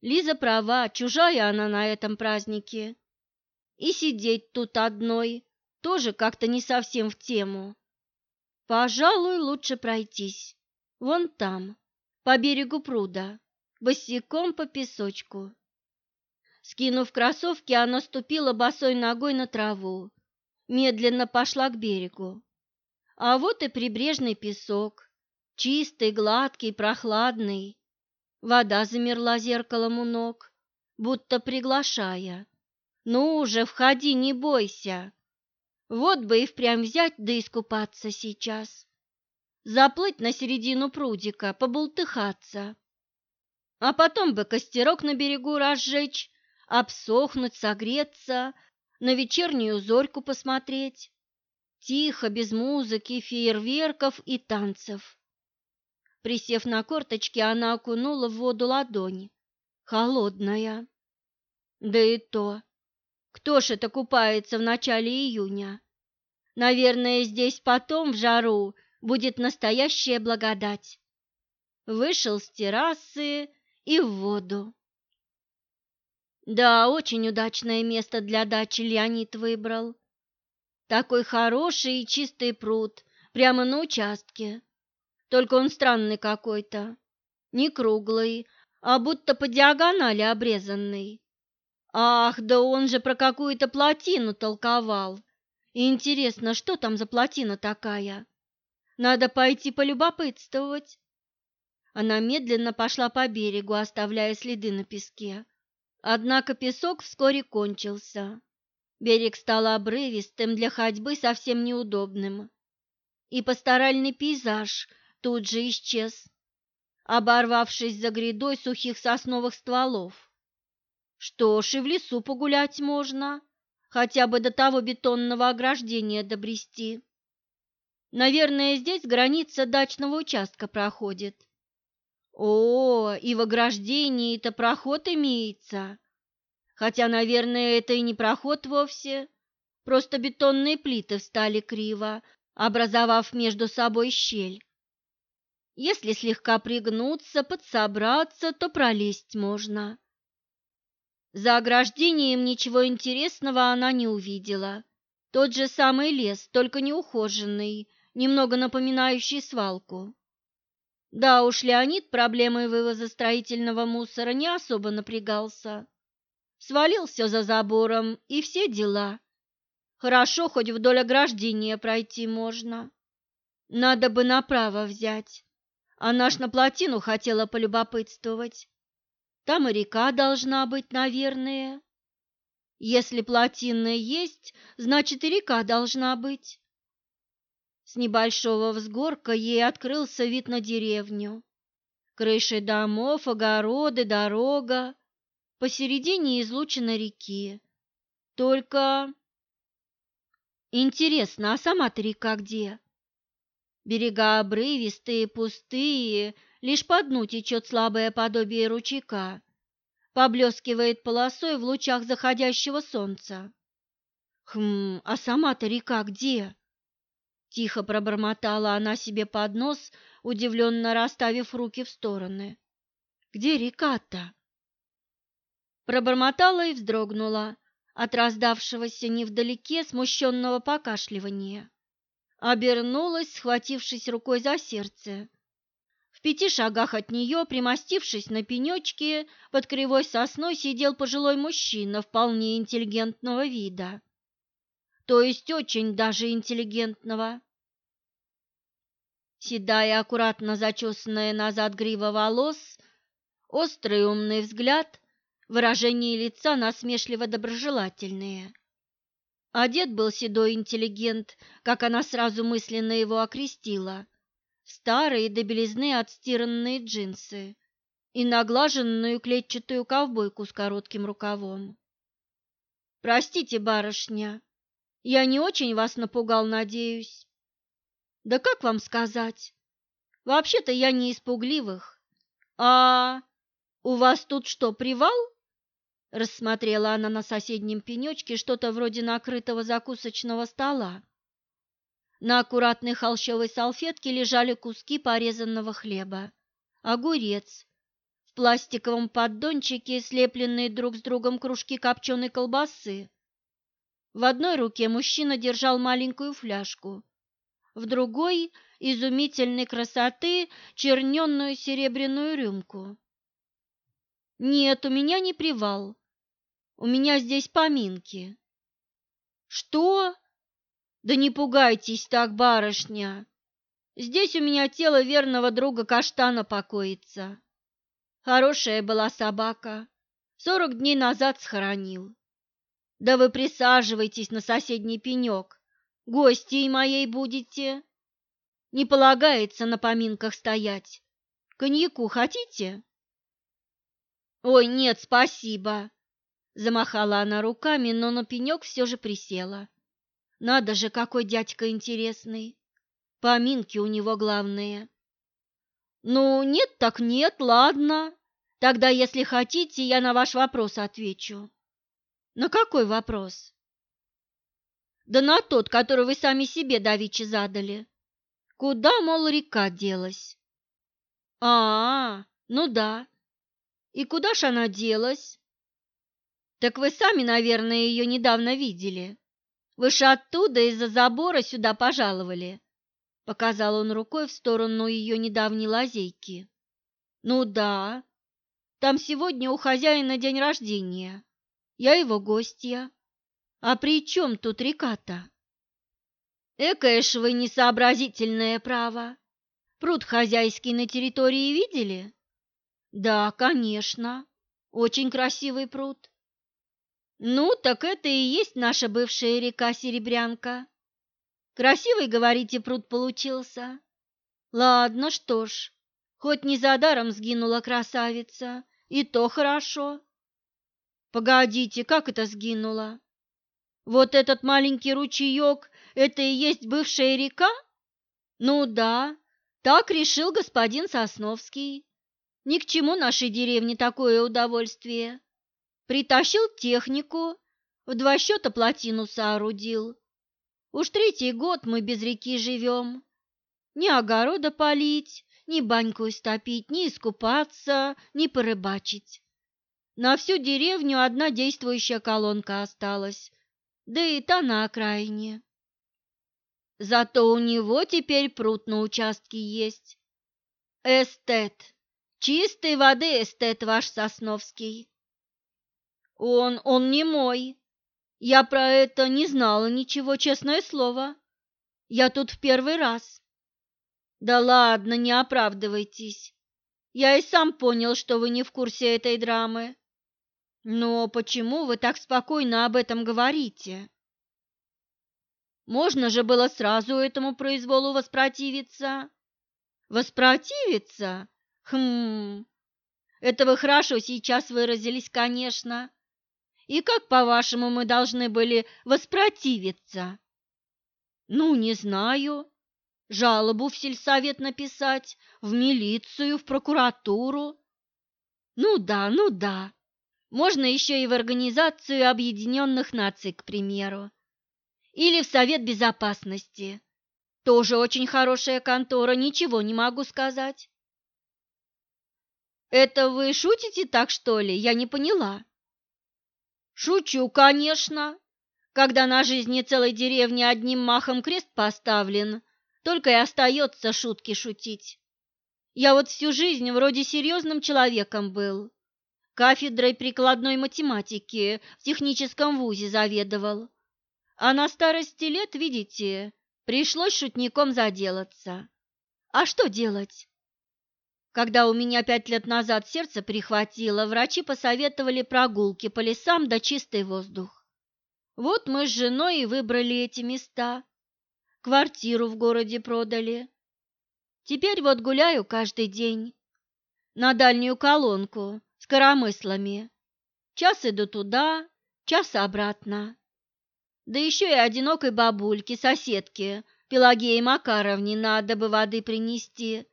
Лиза права, чужая она на этом празднике. И сидеть тут одной, тоже как-то не совсем в тему. Пожалуй, лучше пройтись. Вон там, по берегу пруда, босиком по песочку. Скинув кроссовки, она ступила босой ногой на траву, медленно пошла к берегу. А вот и прибрежный песок, чистый, гладкий, прохладный. Вода замерла зеркалом у ног, будто приглашая. «Ну уже, входи, не бойся!» Вот бы и впрямь взять да искупаться сейчас. Заплыть на середину прудика, побултыхаться. А потом бы костерок на берегу разжечь, обсохнуть, согреться, на вечернюю зорьку посмотреть. Тихо, без музыки, фейерверков и танцев. Присев на корточки, она окунула в воду ладонь. Холодная. Да и то кто ж это купается в начале июня? Наверное, здесь потом, в жару, будет настоящая благодать. Вышел с террасы и в воду. Да, очень удачное место для дачи Леонид выбрал. Такой хороший и чистый пруд, прямо на участке. Только он странный какой-то, не круглый, а будто по диагонали обрезанный. Ах, да он же про какую-то плотину толковал. Интересно, что там за плотина такая? Надо пойти полюбопытствовать. Она медленно пошла по берегу, оставляя следы на песке. Однако песок вскоре кончился. Берег стал обрывистым, для ходьбы совсем неудобным. И пасторальный пейзаж тут же исчез, оборвавшись за грядой сухих сосновых стволов. Что ж, и в лесу погулять можно, хотя бы до того бетонного ограждения добрести. Наверное, здесь граница дачного участка проходит. О, и в ограждении-то проход имеется. Хотя, наверное, это и не проход вовсе. Просто бетонные плиты встали криво, образовав между собой щель. Если слегка пригнуться, подсобраться, то пролезть можно. За ограждением ничего интересного она не увидела. Тот же самый лес, только неухоженный, немного напоминающий свалку. Да уж, Леонид проблемой вывоза строительного мусора не особо напрягался. Свалил все за забором и все дела. Хорошо, хоть вдоль ограждения пройти можно. Надо бы направо взять. Она ж на плотину хотела полюбопытствовать. Там и река должна быть, наверное. Если плотина есть, значит и река должна быть. С небольшого взгорка ей открылся вид на деревню. Крыши домов, огороды, дорога. Посередине излучина реки. Только... Интересно, а сама-то река где? Берега обрывистые, пустые, лишь по дну течет слабое подобие ручейка, поблескивает полосой в лучах заходящего солнца. Хм, а сама-то река где? Тихо пробормотала она себе под нос, удивленно расставив руки в стороны. Где река-то? Пробормотала и вздрогнула от раздавшегося невдалеке смущенного покашливания. Обернулась, схватившись рукой за сердце. В пяти шагах от нее, примостившись на пенечке, под кривой сосной сидел пожилой мужчина вполне интеллигентного вида. То есть очень даже интеллигентного. Седая, аккуратно зачесанная назад грива волос, острый умный взгляд, выражение лица насмешливо доброжелательные. Одет был седой интеллигент, как она сразу мысленно его окрестила, старые до белизны отстиранные джинсы и наглаженную клетчатую ковбойку с коротким рукавом. «Простите, барышня, я не очень вас напугал, надеюсь?» «Да как вам сказать? Вообще-то я не испугливых. А у вас тут что, привал?» Рассмотрела она на соседнем пенечке что-то вроде накрытого закусочного стола. На аккуратной холщовой салфетке лежали куски порезанного хлеба, огурец, в пластиковом поддончике слепленные друг с другом кружки копченой колбасы. В одной руке мужчина держал маленькую фляжку, в другой – изумительной красоты черненную серебряную рюмку. «Нет, у меня не привал. У меня здесь поминки». «Что?» Да не пугайтесь так, барышня. Здесь у меня тело верного друга Каштана покоится. Хорошая была собака. Сорок дней назад схоронил. Да вы присаживайтесь на соседний пенек. Гостьей моей будете. Не полагается на поминках стоять. Коньяку хотите? Ой, нет, спасибо. Замахала она руками, но на пенек все же присела. Надо же, какой дядька интересный. Поминки у него главные. Ну, нет так нет, ладно. Тогда, если хотите, я на ваш вопрос отвечу. На какой вопрос? Да на тот, который вы сами себе давеча задали. Куда, мол, река делась? А, -а, а, ну да. И куда ж она делась? Так вы сами, наверное, ее недавно видели. Вы же оттуда из-за забора сюда пожаловали, показал он рукой в сторону ее недавней лазейки. Ну да. Там сегодня у хозяина день рождения. Я его гостья. А при чем тут река-то? Ж вы несообразительное право. Пруд хозяйский на территории видели? Да, конечно. Очень красивый пруд. Ну, так это и есть наша бывшая река Серебрянка. Красивый, говорите, пруд получился? Ладно, что ж, хоть не за даром сгинула красавица, и то хорошо. Погодите, как это сгинула? Вот этот маленький ручеек – это и есть бывшая река? Ну да, так решил господин Сосновский. Ни к чему нашей деревне такое удовольствие. Притащил технику, в два счета плотину соорудил. Уж третий год мы без реки живем. Ни огорода полить, ни баньку истопить, ни искупаться, ни порыбачить. На всю деревню одна действующая колонка осталась, да и та на окраине. Зато у него теперь пруд на участке есть. Эстет. Чистой воды эстет ваш Сосновский. Он, он не мой. Я про это не знала ничего, честное слово. Я тут в первый раз. Да ладно, не оправдывайтесь. Я и сам понял, что вы не в курсе этой драмы. Но почему вы так спокойно об этом говорите? Можно же было сразу этому произволу воспротивиться. Воспротивиться? Хм. Это вы хорошо сейчас выразились, конечно. И как, по-вашему, мы должны были воспротивиться? Ну, не знаю. Жалобу в сельсовет написать, в милицию, в прокуратуру. Ну да, ну да. Можно еще и в Организацию Объединенных Наций, к примеру. Или в Совет Безопасности. Тоже очень хорошая контора, ничего не могу сказать. Это вы шутите так, что ли? Я не поняла. Шучу, конечно. Когда на жизни целой деревни одним махом крест поставлен, только и остается шутки шутить. Я вот всю жизнь вроде серьезным человеком был. Кафедрой прикладной математики в техническом вузе заведовал. А на старости лет, видите, пришлось шутником заделаться. А что делать? Когда у меня пять лет назад сердце прихватило, врачи посоветовали прогулки по лесам да чистый воздух. Вот мы с женой и выбрали эти места. Квартиру в городе продали. Теперь вот гуляю каждый день. На дальнюю колонку коромыслами. Час иду туда, час обратно да еще и одинокой бабульке, соседке, Пелагее Макаровне, надо бы воды принести.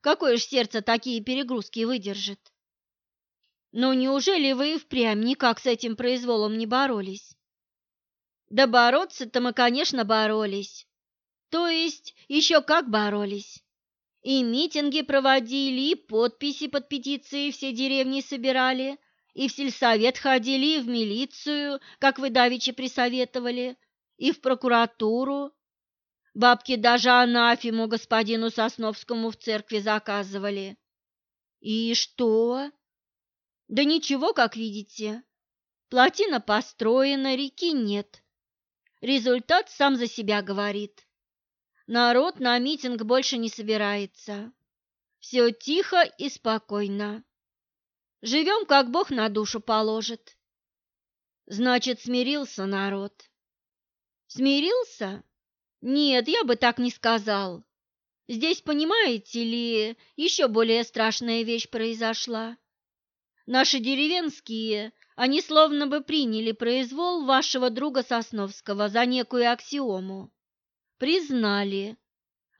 Какое ж сердце такие перегрузки выдержит? Но неужели вы и впрямь никак с этим произволом не боролись? Да бороться-то мы, конечно, боролись. То есть еще как боролись. И митинги проводили, и подписи под петицией все деревни собирали – и в сельсовет ходили, и в милицию, как вы давеча присоветовали, и в прокуратуру. Бабки даже анафему господину Сосновскому в церкви заказывали. И что? Да ничего, как видите. Плотина построена, реки нет. Результат сам за себя говорит. Народ на митинг больше не собирается. Все тихо и спокойно. Живем, как Бог на душу положит. Значит, смирился народ. Смирился? Нет, я бы так не сказал. Здесь, понимаете ли, еще более страшная вещь произошла. Наши деревенские, они словно бы приняли произвол вашего друга Сосновского за некую аксиому. Признали,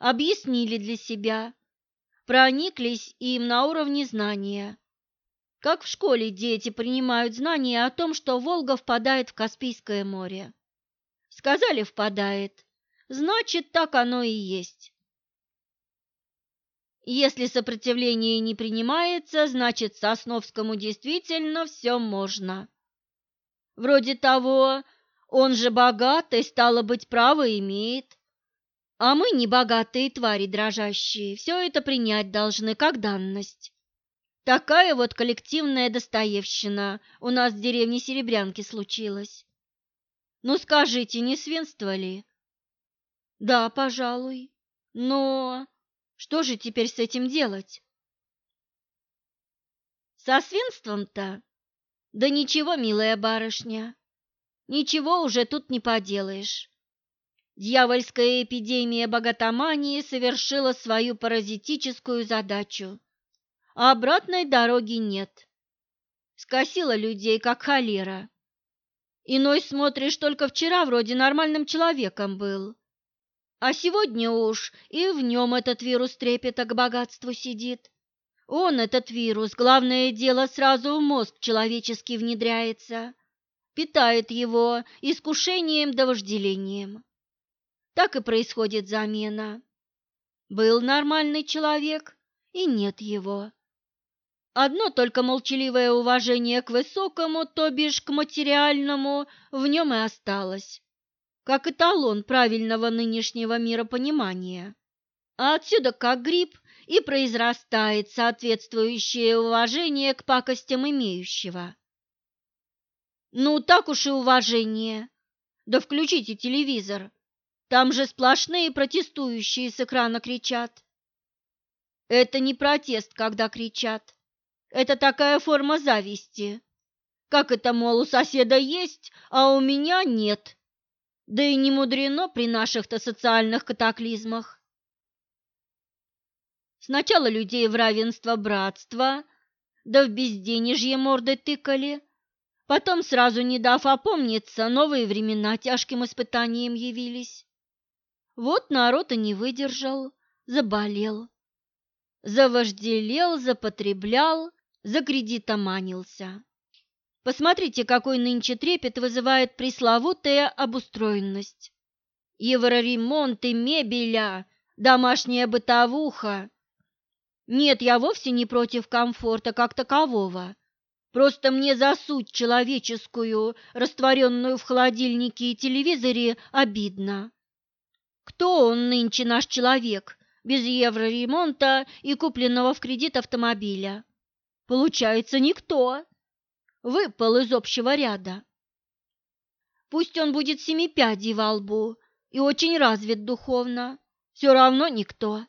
объяснили для себя, прониклись им на уровне знания как в школе дети принимают знания о том, что Волга впадает в Каспийское море. Сказали «впадает», значит, так оно и есть. Если сопротивление не принимается, значит, Сосновскому действительно все можно. Вроде того, он же богатый, стало быть, право имеет. А мы, не богатые твари дрожащие, все это принять должны как данность. Такая вот коллективная достоевщина у нас в деревне Серебрянки случилась. Ну скажите, не свинство ли? Да, пожалуй. Но что же теперь с этим делать? Со свинством-то? Да ничего, милая барышня, ничего уже тут не поделаешь. Дьявольская эпидемия богатомании совершила свою паразитическую задачу, а обратной дороги нет. Скосила людей, как холера. Иной, смотришь, только вчера вроде нормальным человеком был, а сегодня уж и в нем этот вирус трепета к богатству сидит. Он, этот вирус, главное дело, сразу в мозг человеческий внедряется, питает его искушением да вожделением. Так и происходит замена. Был нормальный человек, и нет его. Одно только молчаливое уважение к высокому, то бишь к материальному, в нем и осталось, как эталон правильного нынешнего миропонимания. А отсюда, как гриб, и произрастает соответствующее уважение к пакостям имеющего. Ну, так уж и уважение. Да включите телевизор. Там же сплошные протестующие с экрана кричат. Это не протест, когда кричат. Это такая форма зависти. Как это, мол, у соседа есть, а у меня нет. Да и не мудрено при наших-то социальных катаклизмах. Сначала людей в равенство братства, да в безденежье морды тыкали, потом, сразу не дав опомниться, новые времена тяжким испытанием явились. Вот народ и не выдержал, заболел, завожделел, запотреблял, закредитоманился. Посмотрите, какой нынче трепет вызывает пресловутая обустроенность. Евроремонты мебеля, домашняя бытовуха, нет, я вовсе не против комфорта как такового. Просто мне за суть человеческую, растворенную в холодильнике и телевизоре, обидно. Кто он нынче наш человек, без евроремонта и купленного в кредит автомобиля? Получается, никто. Выпал из общего ряда. Пусть он будет семи пядей во лбу и очень развит духовно, все равно никто.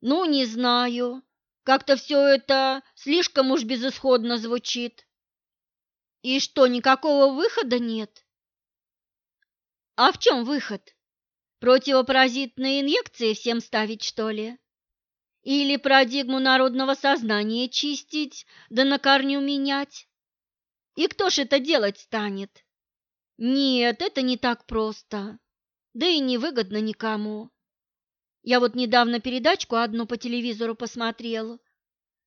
Ну, не знаю. Как-то все это слишком уж безысходно звучит. И что, никакого выхода нет? А в чем выход? Противопаразитные инъекции всем ставить, что ли? Или парадигму народного сознания чистить, да на корню менять? И кто ж это делать станет? Нет, это не так просто, да и невыгодно никому. Я вот недавно передачку одну по телевизору посмотрел.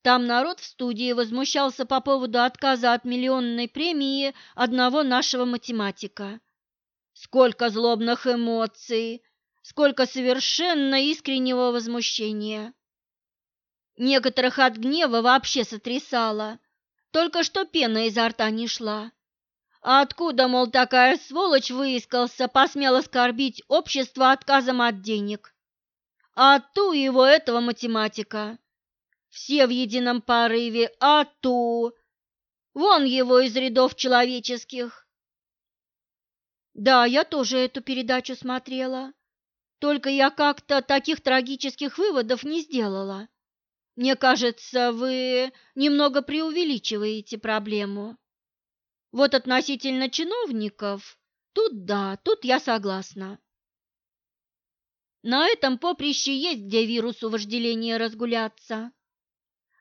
Там народ в студии возмущался по поводу отказа от миллионной премии одного нашего математика. Сколько злобных эмоций, сколько совершенно искреннего возмущения. Некоторых от гнева вообще сотрясало, только что пена изо рта не шла. А откуда, мол, такая сволочь выискался, посмел оскорбить общество отказом от денег? А ту его этого математика. Все в едином порыве, а ту. Вон его из рядов человеческих. Да, я тоже эту передачу смотрела. Только я как-то таких трагических выводов не сделала. Мне кажется, вы немного преувеличиваете проблему. Вот относительно чиновников, тут да, тут я согласна. На этом поприще есть где вирусу вожделения разгуляться.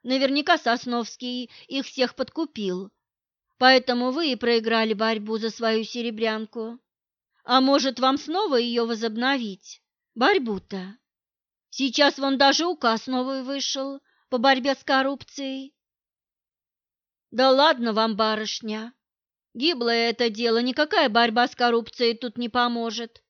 Наверняка Сосновский их всех подкупил, поэтому вы и проиграли борьбу за свою серебрянку. А может, вам снова ее возобновить? Борьбу-то. Сейчас вон даже указ новый вышел по борьбе с коррупцией. Да ладно вам, барышня. Гиблое это дело, никакая борьба с коррупцией тут не поможет.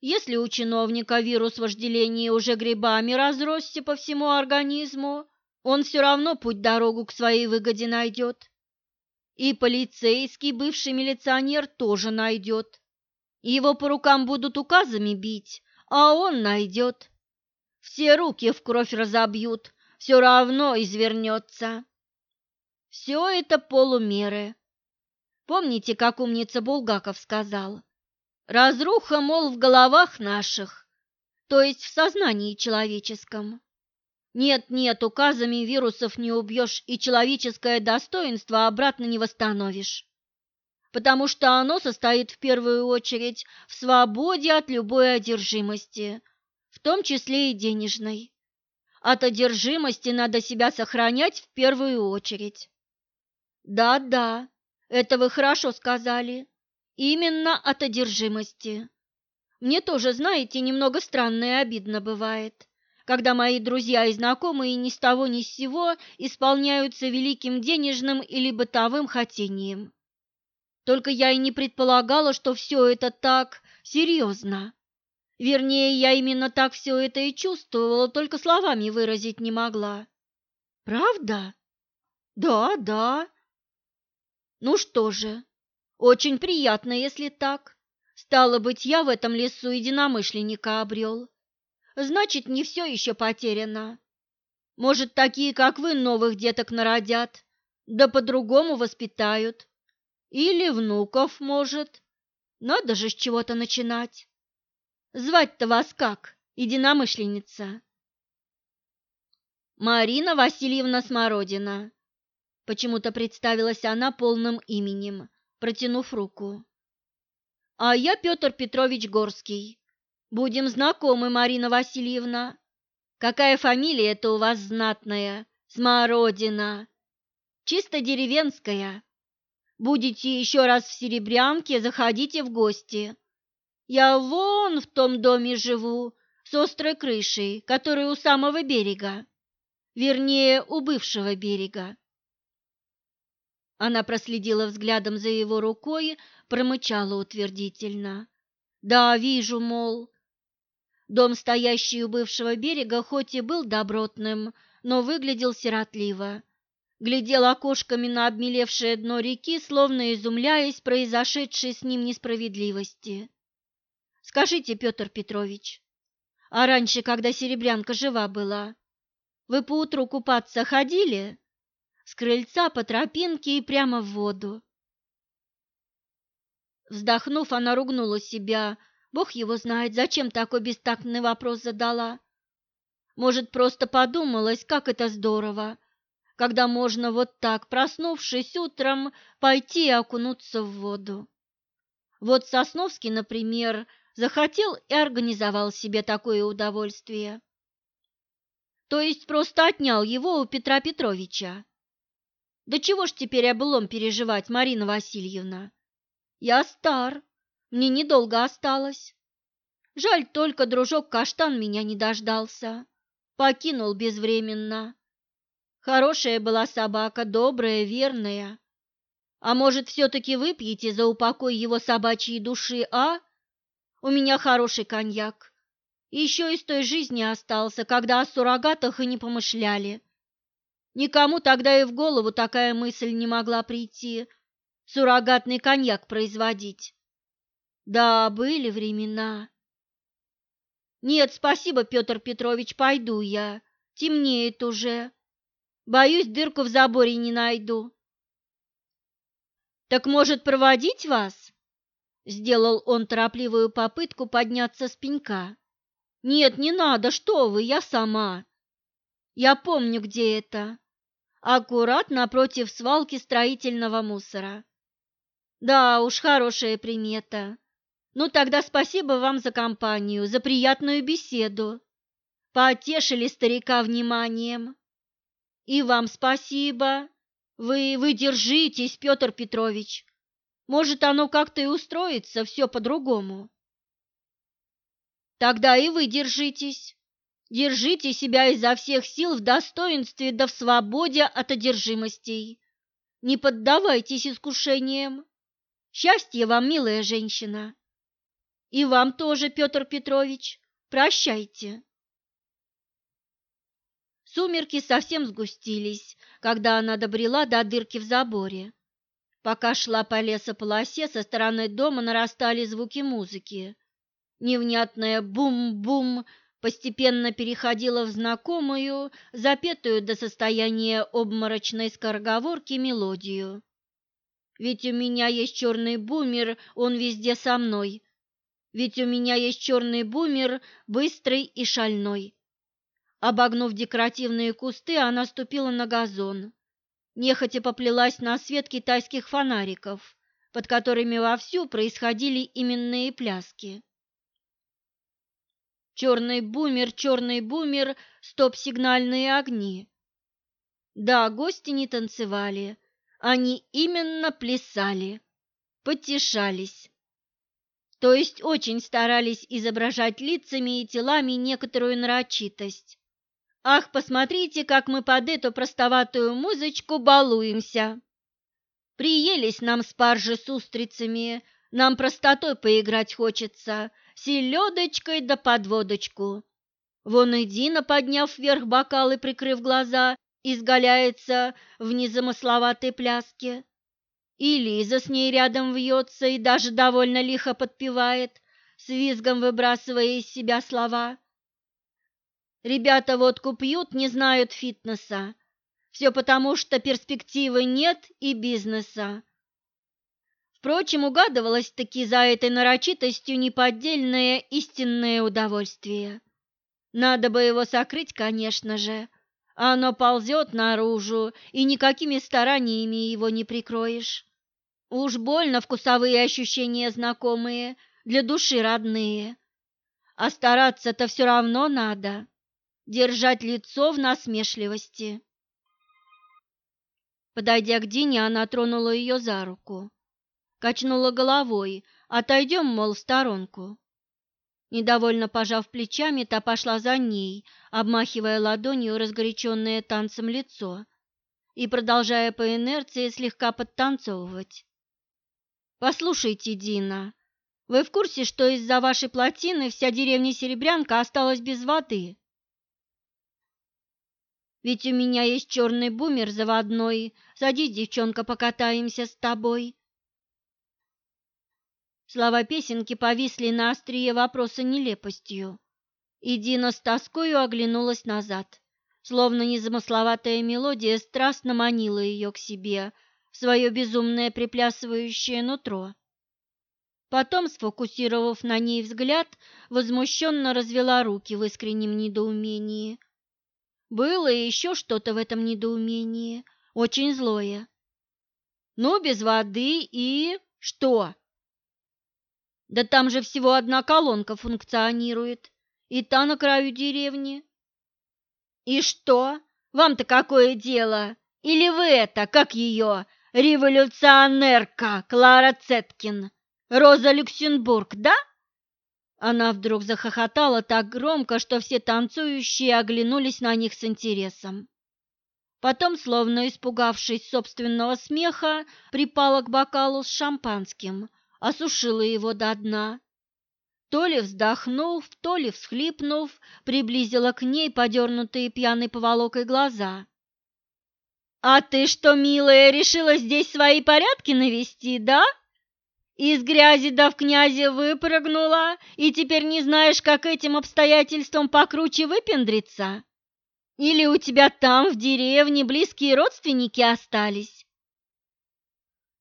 Если у чиновника вирус вожделения уже грибами разросся по всему организму, он все равно путь-дорогу к своей выгоде найдет. И полицейский бывший милиционер тоже найдет. Его по рукам будут указами бить, а он найдет. Все руки в кровь разобьют, все равно извернется. Все это полумеры. Помните, как умница Булгаков сказал? Разруха, мол, в головах наших, то есть в сознании человеческом. Нет-нет, указами вирусов не убьешь и человеческое достоинство обратно не восстановишь, потому что оно состоит в первую очередь в свободе от любой одержимости, в том числе и денежной. От одержимости надо себя сохранять в первую очередь. Да-да, это вы хорошо сказали. Именно от одержимости. Мне тоже, знаете, немного странно и обидно бывает когда мои друзья и знакомые ни с того ни с сего исполняются великим денежным или бытовым хотением. Только я и не предполагала, что все это так серьезно. Вернее, я именно так все это и чувствовала, только словами выразить не могла. Правда? Да, да. Ну что же, очень приятно, если так. Стало быть, я в этом лесу единомышленника обрел. Значит, не все еще потеряно. Может, такие, как вы, новых деток народят, да по-другому воспитают. Или внуков, может. Надо же с чего-то начинать. Звать-то вас как, единомышленница? Марина Васильевна Смородина. Почему-то представилась она полным именем, протянув руку. А я Петр Петрович Горский. Будем знакомы, Марина Васильевна. Какая фамилия это у вас знатная? Смородина. Чисто деревенская. Будете еще раз в Серебрянке, заходите в гости. Я вон в том доме живу, с острой крышей, который у самого берега. Вернее, у бывшего берега. Она проследила взглядом за его рукой, промычала утвердительно. «Да, вижу, мол, Дом, стоящий у бывшего берега, хоть и был добротным, но выглядел сиротливо. Глядел окошками на обмелевшее дно реки, словно изумляясь произошедшей с ним несправедливости. «Скажите, Петр Петрович, а раньше, когда Серебрянка жива была, вы поутру купаться ходили?» С крыльца по тропинке и прямо в воду. Вздохнув, она ругнула себя – Бог его знает, зачем такой бестактный вопрос задала. Может, просто подумалось, как это здорово, когда можно вот так, проснувшись утром, пойти и окунуться в воду. Вот Сосновский, например, захотел и организовал себе такое удовольствие. То есть просто отнял его у Петра Петровича. Да чего ж теперь облом переживать, Марина Васильевна? Я стар, мне недолго осталось. Жаль только, дружок Каштан меня не дождался. Покинул безвременно. Хорошая была собака, добрая, верная. А может, все-таки выпьете за упокой его собачьей души, а? У меня хороший коньяк. Еще из той жизни остался, когда о суррогатах и не помышляли. Никому тогда и в голову такая мысль не могла прийти – суррогатный коньяк производить. Да, были времена. Нет, спасибо, Петр Петрович, пойду я. Темнеет уже. Боюсь, дырку в заборе не найду. Так может, проводить вас? Сделал он торопливую попытку подняться с пенька. Нет, не надо, что вы, я сама. Я помню, где это. Аккурат напротив свалки строительного мусора. Да уж, хорошая примета. Ну тогда спасибо вам за компанию, за приятную беседу. Потешили старика вниманием. И вам спасибо. Вы, вы держитесь, Петр Петрович. Может, оно как-то и устроится, все по-другому. Тогда и вы держитесь. Держите себя изо всех сил в достоинстве да в свободе от одержимостей. Не поддавайтесь искушениям. Счастья вам, милая женщина. И вам тоже, Петр Петрович. Прощайте. Сумерки совсем сгустились, когда она добрела до дырки в заборе. Пока шла по лесополосе, со стороны дома нарастали звуки музыки. Невнятное бум-бум постепенно переходило в знакомую, запетую до состояния обморочной скороговорки мелодию. «Ведь у меня есть черный бумер, он везде со мной», ведь у меня есть черный бумер, быстрый и шальной. Обогнув декоративные кусты, она ступила на газон. Нехотя поплелась на свет китайских фонариков, под которыми вовсю происходили именные пляски. Черный бумер, черный бумер, стоп-сигнальные огни. Да, гости не танцевали, они именно плясали, потешались. То есть очень старались изображать лицами и телами некоторую нарочитость. Ах, посмотрите, как мы под эту простоватую музычку балуемся. Приелись нам спаржи с устрицами, нам простотой поиграть хочется, селедочкой да подводочку. Вон и Дина, подняв вверх бокал и прикрыв глаза, изгаляется в незамысловатой пляске. И Лиза с ней рядом вьется и даже довольно лихо подпевает, с визгом выбрасывая из себя слова. Ребята водку пьют, не знают фитнеса. Все потому, что перспективы нет и бизнеса. Впрочем, угадывалось-таки за этой нарочитостью неподдельное истинное удовольствие. Надо бы его сокрыть, конечно же. Оно ползет наружу, и никакими стараниями его не прикроешь. Уж больно вкусовые ощущения знакомые, для души родные. А стараться-то все равно надо держать лицо в насмешливости. Подойдя к Дине, она тронула ее за руку, качнула головой, отойдем, мол, в сторонку. Недовольно пожав плечами, та пошла за ней, обмахивая ладонью разгоряченное танцем лицо и продолжая по инерции слегка подтанцовывать. «Послушайте, Дина, вы в курсе, что из-за вашей плотины вся деревня Серебрянка осталась без воды?» Ведь у меня есть черный бумер заводной. Садись, девчонка, покатаемся с тобой. Слова песенки повисли на острие вопроса нелепостью, и Дина с тоскою оглянулась назад, словно незамысловатая мелодия страстно манила ее к себе в свое безумное приплясывающее нутро. Потом, сфокусировав на ней взгляд, возмущенно развела руки в искреннем недоумении – было еще что-то в этом недоумении, очень злое. Ну, без воды и... что? Да там же всего одна колонка функционирует, и та на краю деревни. И что? Вам-то какое дело? Или вы это, как ее, революционерка Клара Цеткин, Роза Люксембург, да? Она вдруг захохотала так громко, что все танцующие оглянулись на них с интересом. Потом, словно испугавшись собственного смеха, припала к бокалу с шампанским, осушила его до дна. То ли вздохнув, то ли всхлипнув, приблизила к ней подернутые пьяной поволокой глаза. «А ты что, милая, решила здесь свои порядки навести, да?» Из грязи да в князе выпрыгнула, и теперь не знаешь, как этим обстоятельством покруче выпендриться? Или у тебя там, в деревне, близкие родственники остались?»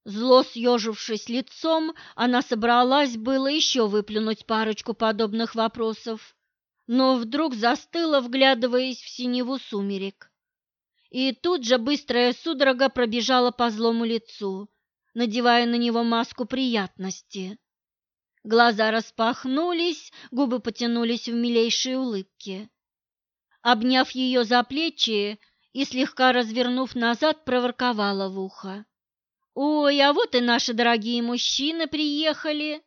Зло съежившись лицом, она собралась было еще выплюнуть парочку подобных вопросов, но вдруг застыла, вглядываясь в синеву сумерек. И тут же быстрая судорога пробежала по злому лицу, надевая на него маску приятности. Глаза распахнулись, губы потянулись в милейшие улыбки. Обняв ее за плечи и слегка развернув назад, проворковала в ухо. «Ой, а вот и наши дорогие мужчины приехали!»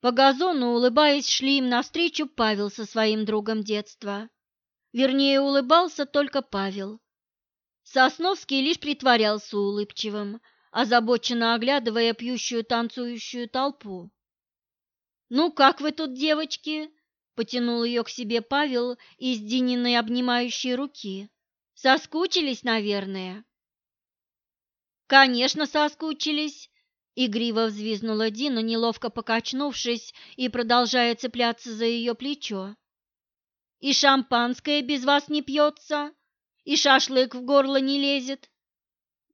По газону, улыбаясь, шли им навстречу Павел со своим другом детства. Вернее, улыбался только Павел. Сосновский лишь притворялся улыбчивым, озабоченно оглядывая пьющую танцующую толпу. «Ну, как вы тут, девочки?» – потянул ее к себе Павел из Дининой обнимающей руки. «Соскучились, наверное?» «Конечно, соскучились!» – игриво взвизнула Дина, неловко покачнувшись и продолжая цепляться за ее плечо. «И шампанское без вас не пьется, и шашлык в горло не лезет,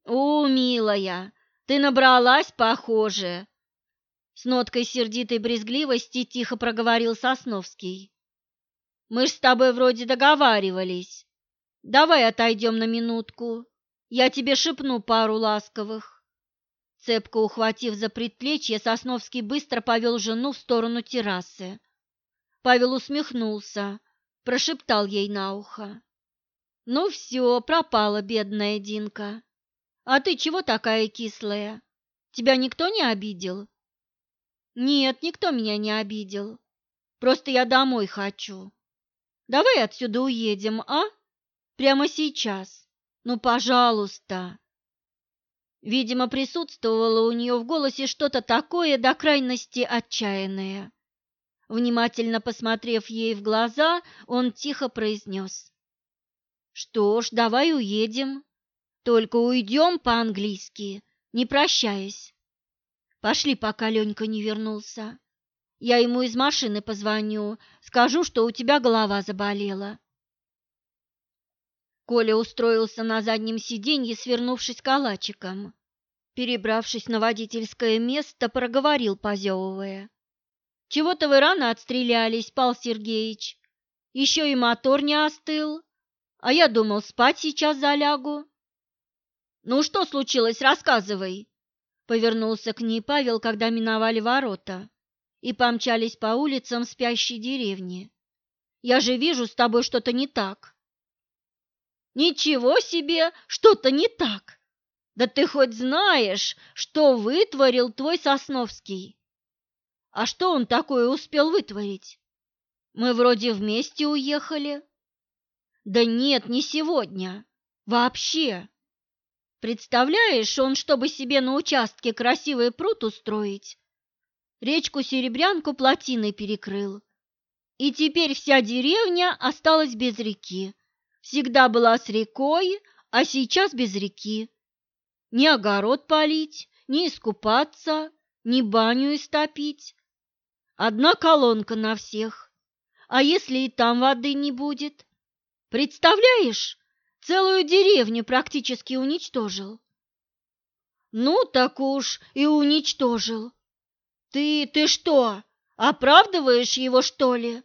«У, милая, ты набралась, похоже!» С ноткой сердитой брезгливости тихо проговорил Сосновский. Мы ж с тобой вроде договаривались. Давай отойдем на минутку. Я тебе шепну пару ласковых. Цепко ухватив за предплечье, Сосновский быстро повел жену в сторону террасы. Павел усмехнулся, прошептал ей на ухо. «Ну все, пропала бедная Динка. А ты чего такая кислая? Тебя никто не обидел?» «Нет, никто меня не обидел. Просто я домой хочу. Давай отсюда уедем, а? Прямо сейчас. Ну, пожалуйста!» Видимо, присутствовало у нее в голосе что-то такое до крайности отчаянное. Внимательно посмотрев ей в глаза, он тихо произнес. «Что ж, давай уедем. Только уйдем по-английски, не прощаясь. Пошли, пока Ленька не вернулся. Я ему из машины позвоню, скажу, что у тебя голова заболела». Коля устроился на заднем сиденье, свернувшись калачиком. Перебравшись на водительское место, проговорил, позевывая. Чего-то вы рано отстрелялись, Пал Сергеевич. Еще и мотор не остыл. А я думал, спать сейчас залягу. Ну что случилось, рассказывай. Повернулся к ней Павел, когда миновали ворота и помчались по улицам спящей деревни. Я же вижу, с тобой что-то не так. Ничего себе, что-то не так. Да ты хоть знаешь, что вытворил твой Сосновский? А что он такое успел вытворить? Мы вроде вместе уехали. Да нет, не сегодня. Вообще. Представляешь, он, чтобы себе на участке красивый пруд устроить, речку Серебрянку плотиной перекрыл. И теперь вся деревня осталась без реки. Всегда была с рекой, а сейчас без реки. Ни огород полить, ни искупаться, ни баню истопить. Одна колонка на всех. А если и там воды не будет? Представляешь, целую деревню практически уничтожил. Ну, так уж и уничтожил. Ты, ты что, оправдываешь его, что ли?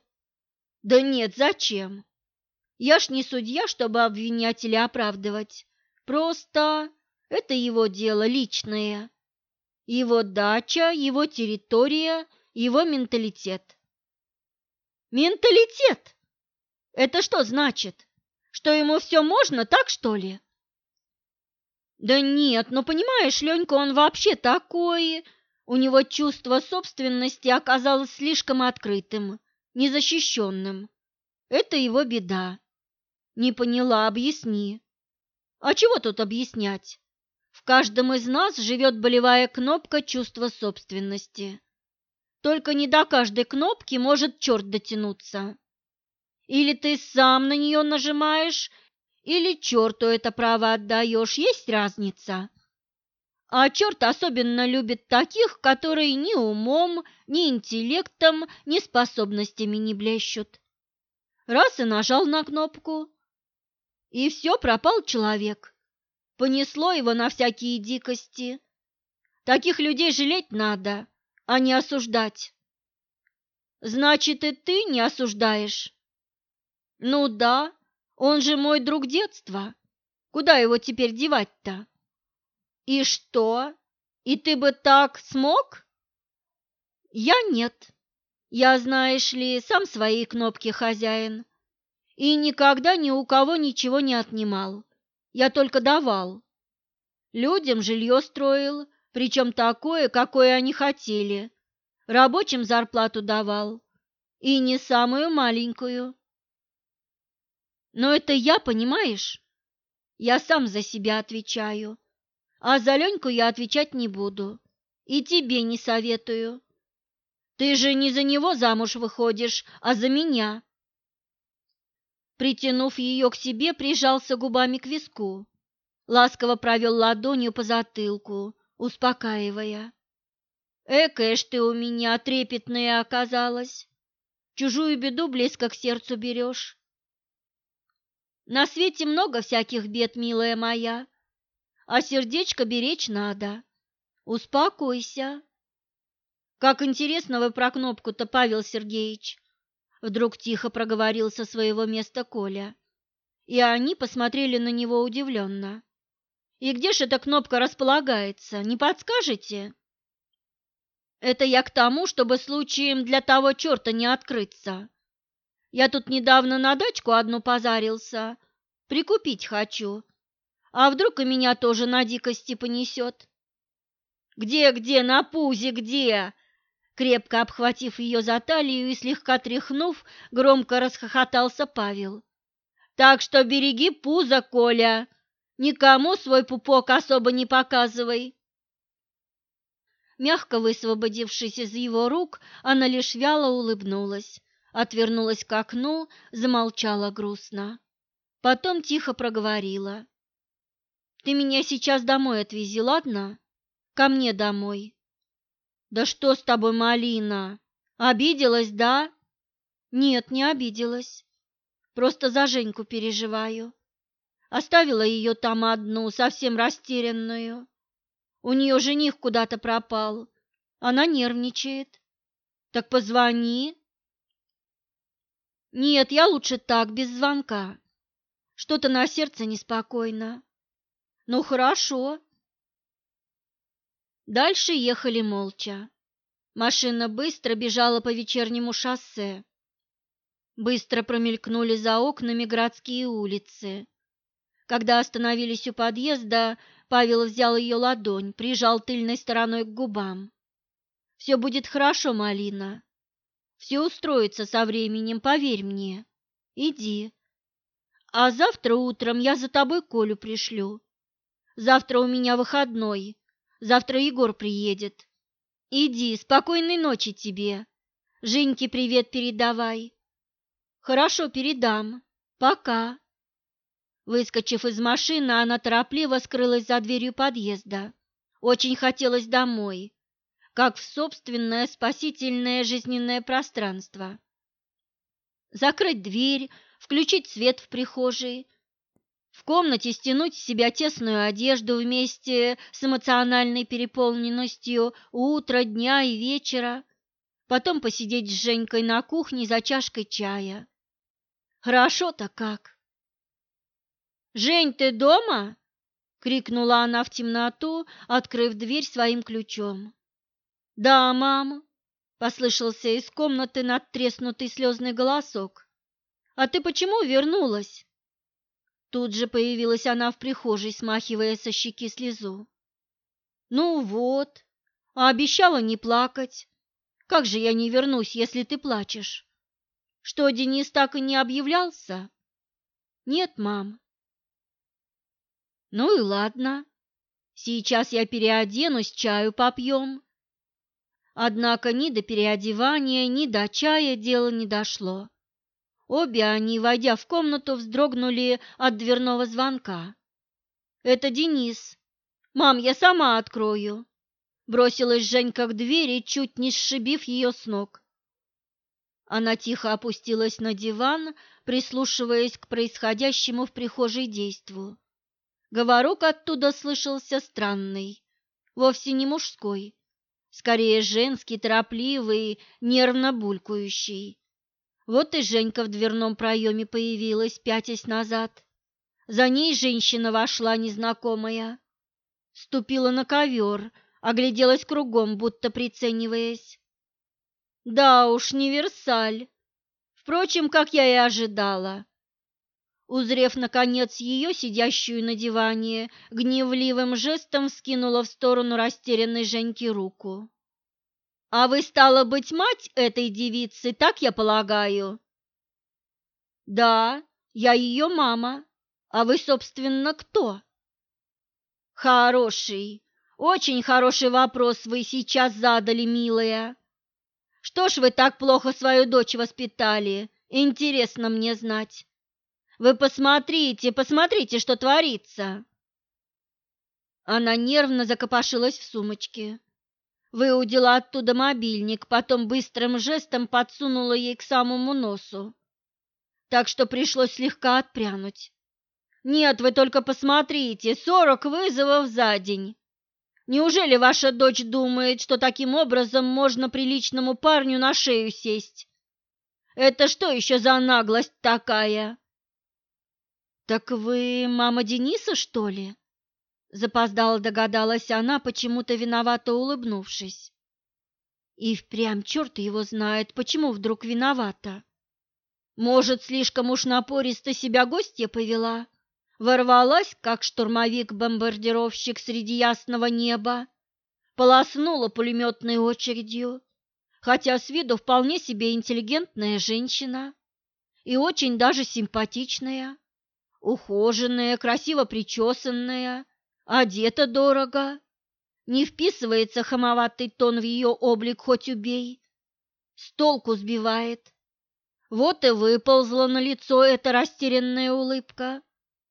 Да нет, зачем? Я ж не судья, чтобы обвинять или оправдывать. Просто это его дело личное. Его дача, его территория – его менталитет. Менталитет? Это что значит? Что ему все можно, так что ли? Да нет, ну понимаешь, Ленька, он вообще такой. У него чувство собственности оказалось слишком открытым, незащищенным. Это его беда. Не поняла, объясни. А чего тут объяснять? В каждом из нас живет болевая кнопка чувства собственности. Только не до каждой кнопки может черт дотянуться. Или ты сам на нее нажимаешь, или черту это право отдаешь, есть разница. А черт особенно любит таких, которые ни умом, ни интеллектом, ни способностями не блещут. Раз и нажал на кнопку, и все, пропал человек. Понесло его на всякие дикости. Таких людей жалеть надо а не осуждать. Значит, и ты не осуждаешь? Ну да, он же мой друг детства. Куда его теперь девать-то? И что? И ты бы так смог? Я нет. Я, знаешь ли, сам своей кнопки хозяин. И никогда ни у кого ничего не отнимал. Я только давал. Людям жилье строил, причем такое, какое они хотели. Рабочим зарплату давал, и не самую маленькую. Но это я, понимаешь? Я сам за себя отвечаю, а за Леньку я отвечать не буду, и тебе не советую. Ты же не за него замуж выходишь, а за меня. Притянув ее к себе, прижался губами к виску, ласково провел ладонью по затылку, успокаивая. «Экая ж ты у меня трепетная оказалась, чужую беду близко к сердцу берешь. На свете много всяких бед, милая моя, а сердечко беречь надо. Успокойся». Как интересно вы про кнопку-то, Павел Сергеевич!» Вдруг тихо проговорил со своего места Коля. И они посмотрели на него удивленно. «И где же эта кнопка располагается, не подскажете?» «Это я к тому, чтобы случаем для того черта не открыться. Я тут недавно на дачку одну позарился, прикупить хочу. А вдруг и меня тоже на дикости понесет?» «Где-где, на пузе где?» Крепко обхватив ее за талию и слегка тряхнув, громко расхохотался Павел. «Так что береги пузо, Коля, никому свой пупок особо не показывай». Мягко высвободившись из его рук, она лишь вяло улыбнулась, отвернулась к окну, замолчала грустно. Потом тихо проговорила. «Ты меня сейчас домой отвези, ладно? Ко мне домой». «Да что с тобой, Малина? Обиделась, да?» «Нет, не обиделась. Просто за Женьку переживаю. Оставила ее там одну, совсем растерянную. У нее жених куда-то пропал. Она нервничает. Так позвони». «Нет, я лучше так, без звонка. Что-то на сердце неспокойно». «Ну, хорошо», Дальше ехали молча. Машина быстро бежала по вечернему шоссе. Быстро промелькнули за окнами городские улицы. Когда остановились у подъезда, Павел взял ее ладонь, прижал тыльной стороной к губам. «Все будет хорошо, Малина. Все устроится со временем, поверь мне. Иди. А завтра утром я за тобой Колю пришлю. Завтра у меня выходной, Завтра Егор приедет. Иди, спокойной ночи тебе. Женьке привет передавай. Хорошо, передам. Пока. Выскочив из машины, она торопливо скрылась за дверью подъезда. Очень хотелось домой, как в собственное спасительное жизненное пространство. Закрыть дверь, включить свет в прихожей, в комнате стянуть с себя тесную одежду вместе с эмоциональной переполненностью утра, дня и вечера, потом посидеть с Женькой на кухне за чашкой чая. Хорошо-то как. «Жень, ты дома?» — крикнула она в темноту, открыв дверь своим ключом. «Да, мам», — послышался из комнаты надтреснутый слезный голосок. «А ты почему вернулась?» Тут же появилась она в прихожей, смахивая со щеки слезу. «Ну вот, а обещала не плакать. Как же я не вернусь, если ты плачешь? Что, Денис так и не объявлялся?» «Нет, мам». «Ну и ладно. Сейчас я переоденусь, чаю попьем». Однако ни до переодевания, ни до чая дело не дошло. Обе они, войдя в комнату, вздрогнули от дверного звонка. «Это Денис. Мам, я сама открою!» Бросилась Женька к двери, чуть не сшибив ее с ног. Она тихо опустилась на диван, прислушиваясь к происходящему в прихожей действу. Говорок оттуда слышался странный, вовсе не мужской, скорее женский, торопливый, нервно булькающий. Вот и Женька в дверном проеме появилась, пятясь назад. За ней женщина вошла незнакомая. Ступила на ковер, огляделась кругом, будто прицениваясь. Да уж, не Версаль. Впрочем, как я и ожидала. Узрев, наконец, ее, сидящую на диване, гневливым жестом вскинула в сторону растерянной Женьки руку. А вы, стала быть, мать этой девицы, так я полагаю? Да, я ее мама. А вы, собственно, кто? Хороший, очень хороший вопрос вы сейчас задали, милая. Что ж вы так плохо свою дочь воспитали? Интересно мне знать. Вы посмотрите, посмотрите, что творится. Она нервно закопошилась в сумочке выудила оттуда мобильник, потом быстрым жестом подсунула ей к самому носу, так что пришлось слегка отпрянуть. «Нет, вы только посмотрите, сорок вызовов за день. Неужели ваша дочь думает, что таким образом можно приличному парню на шею сесть? Это что еще за наглость такая? Так вы мама Дениса, что ли? Запоздала догадалась она, почему-то виновато улыбнувшись. И впрямь черт его знает, почему вдруг виновата. Может, слишком уж напористо себя гостья повела? Ворвалась, как штурмовик-бомбардировщик среди ясного неба, полоснула пулеметной очередью, хотя с виду вполне себе интеллигентная женщина и очень даже симпатичная, ухоженная, красиво причесанная, одета дорого. Не вписывается хамоватый тон в ее облик, хоть убей. С толку сбивает. Вот и выползла на лицо эта растерянная улыбка.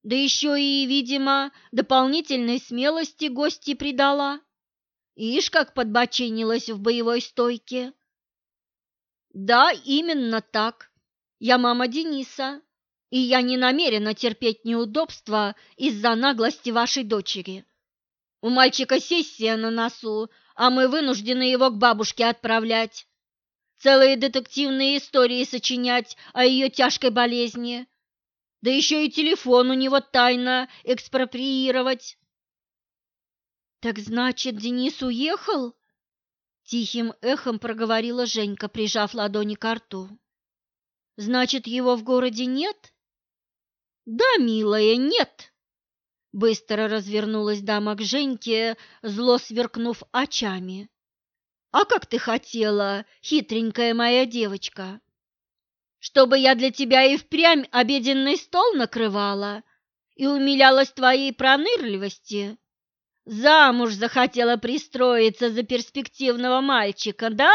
Да еще и, видимо, дополнительной смелости гости придала. Ишь, как подбочинилась в боевой стойке. Да, именно так. Я мама Дениса, и я не намерена терпеть неудобства из-за наглости вашей дочери. У мальчика сессия на носу, а мы вынуждены его к бабушке отправлять. Целые детективные истории сочинять о ее тяжкой болезни. Да еще и телефон у него тайно экспроприировать. Так значит, Денис уехал? Тихим эхом проговорила Женька, прижав ладони к рту. Значит, его в городе нет? Да, милая, нет. Быстро развернулась дама к Женьке, зло сверкнув очами. А как ты хотела, хитренькая моя девочка? Чтобы я для тебя и впрямь обеденный стол накрывала и умилялась твоей пронырливости? Замуж захотела пристроиться за перспективного мальчика, да?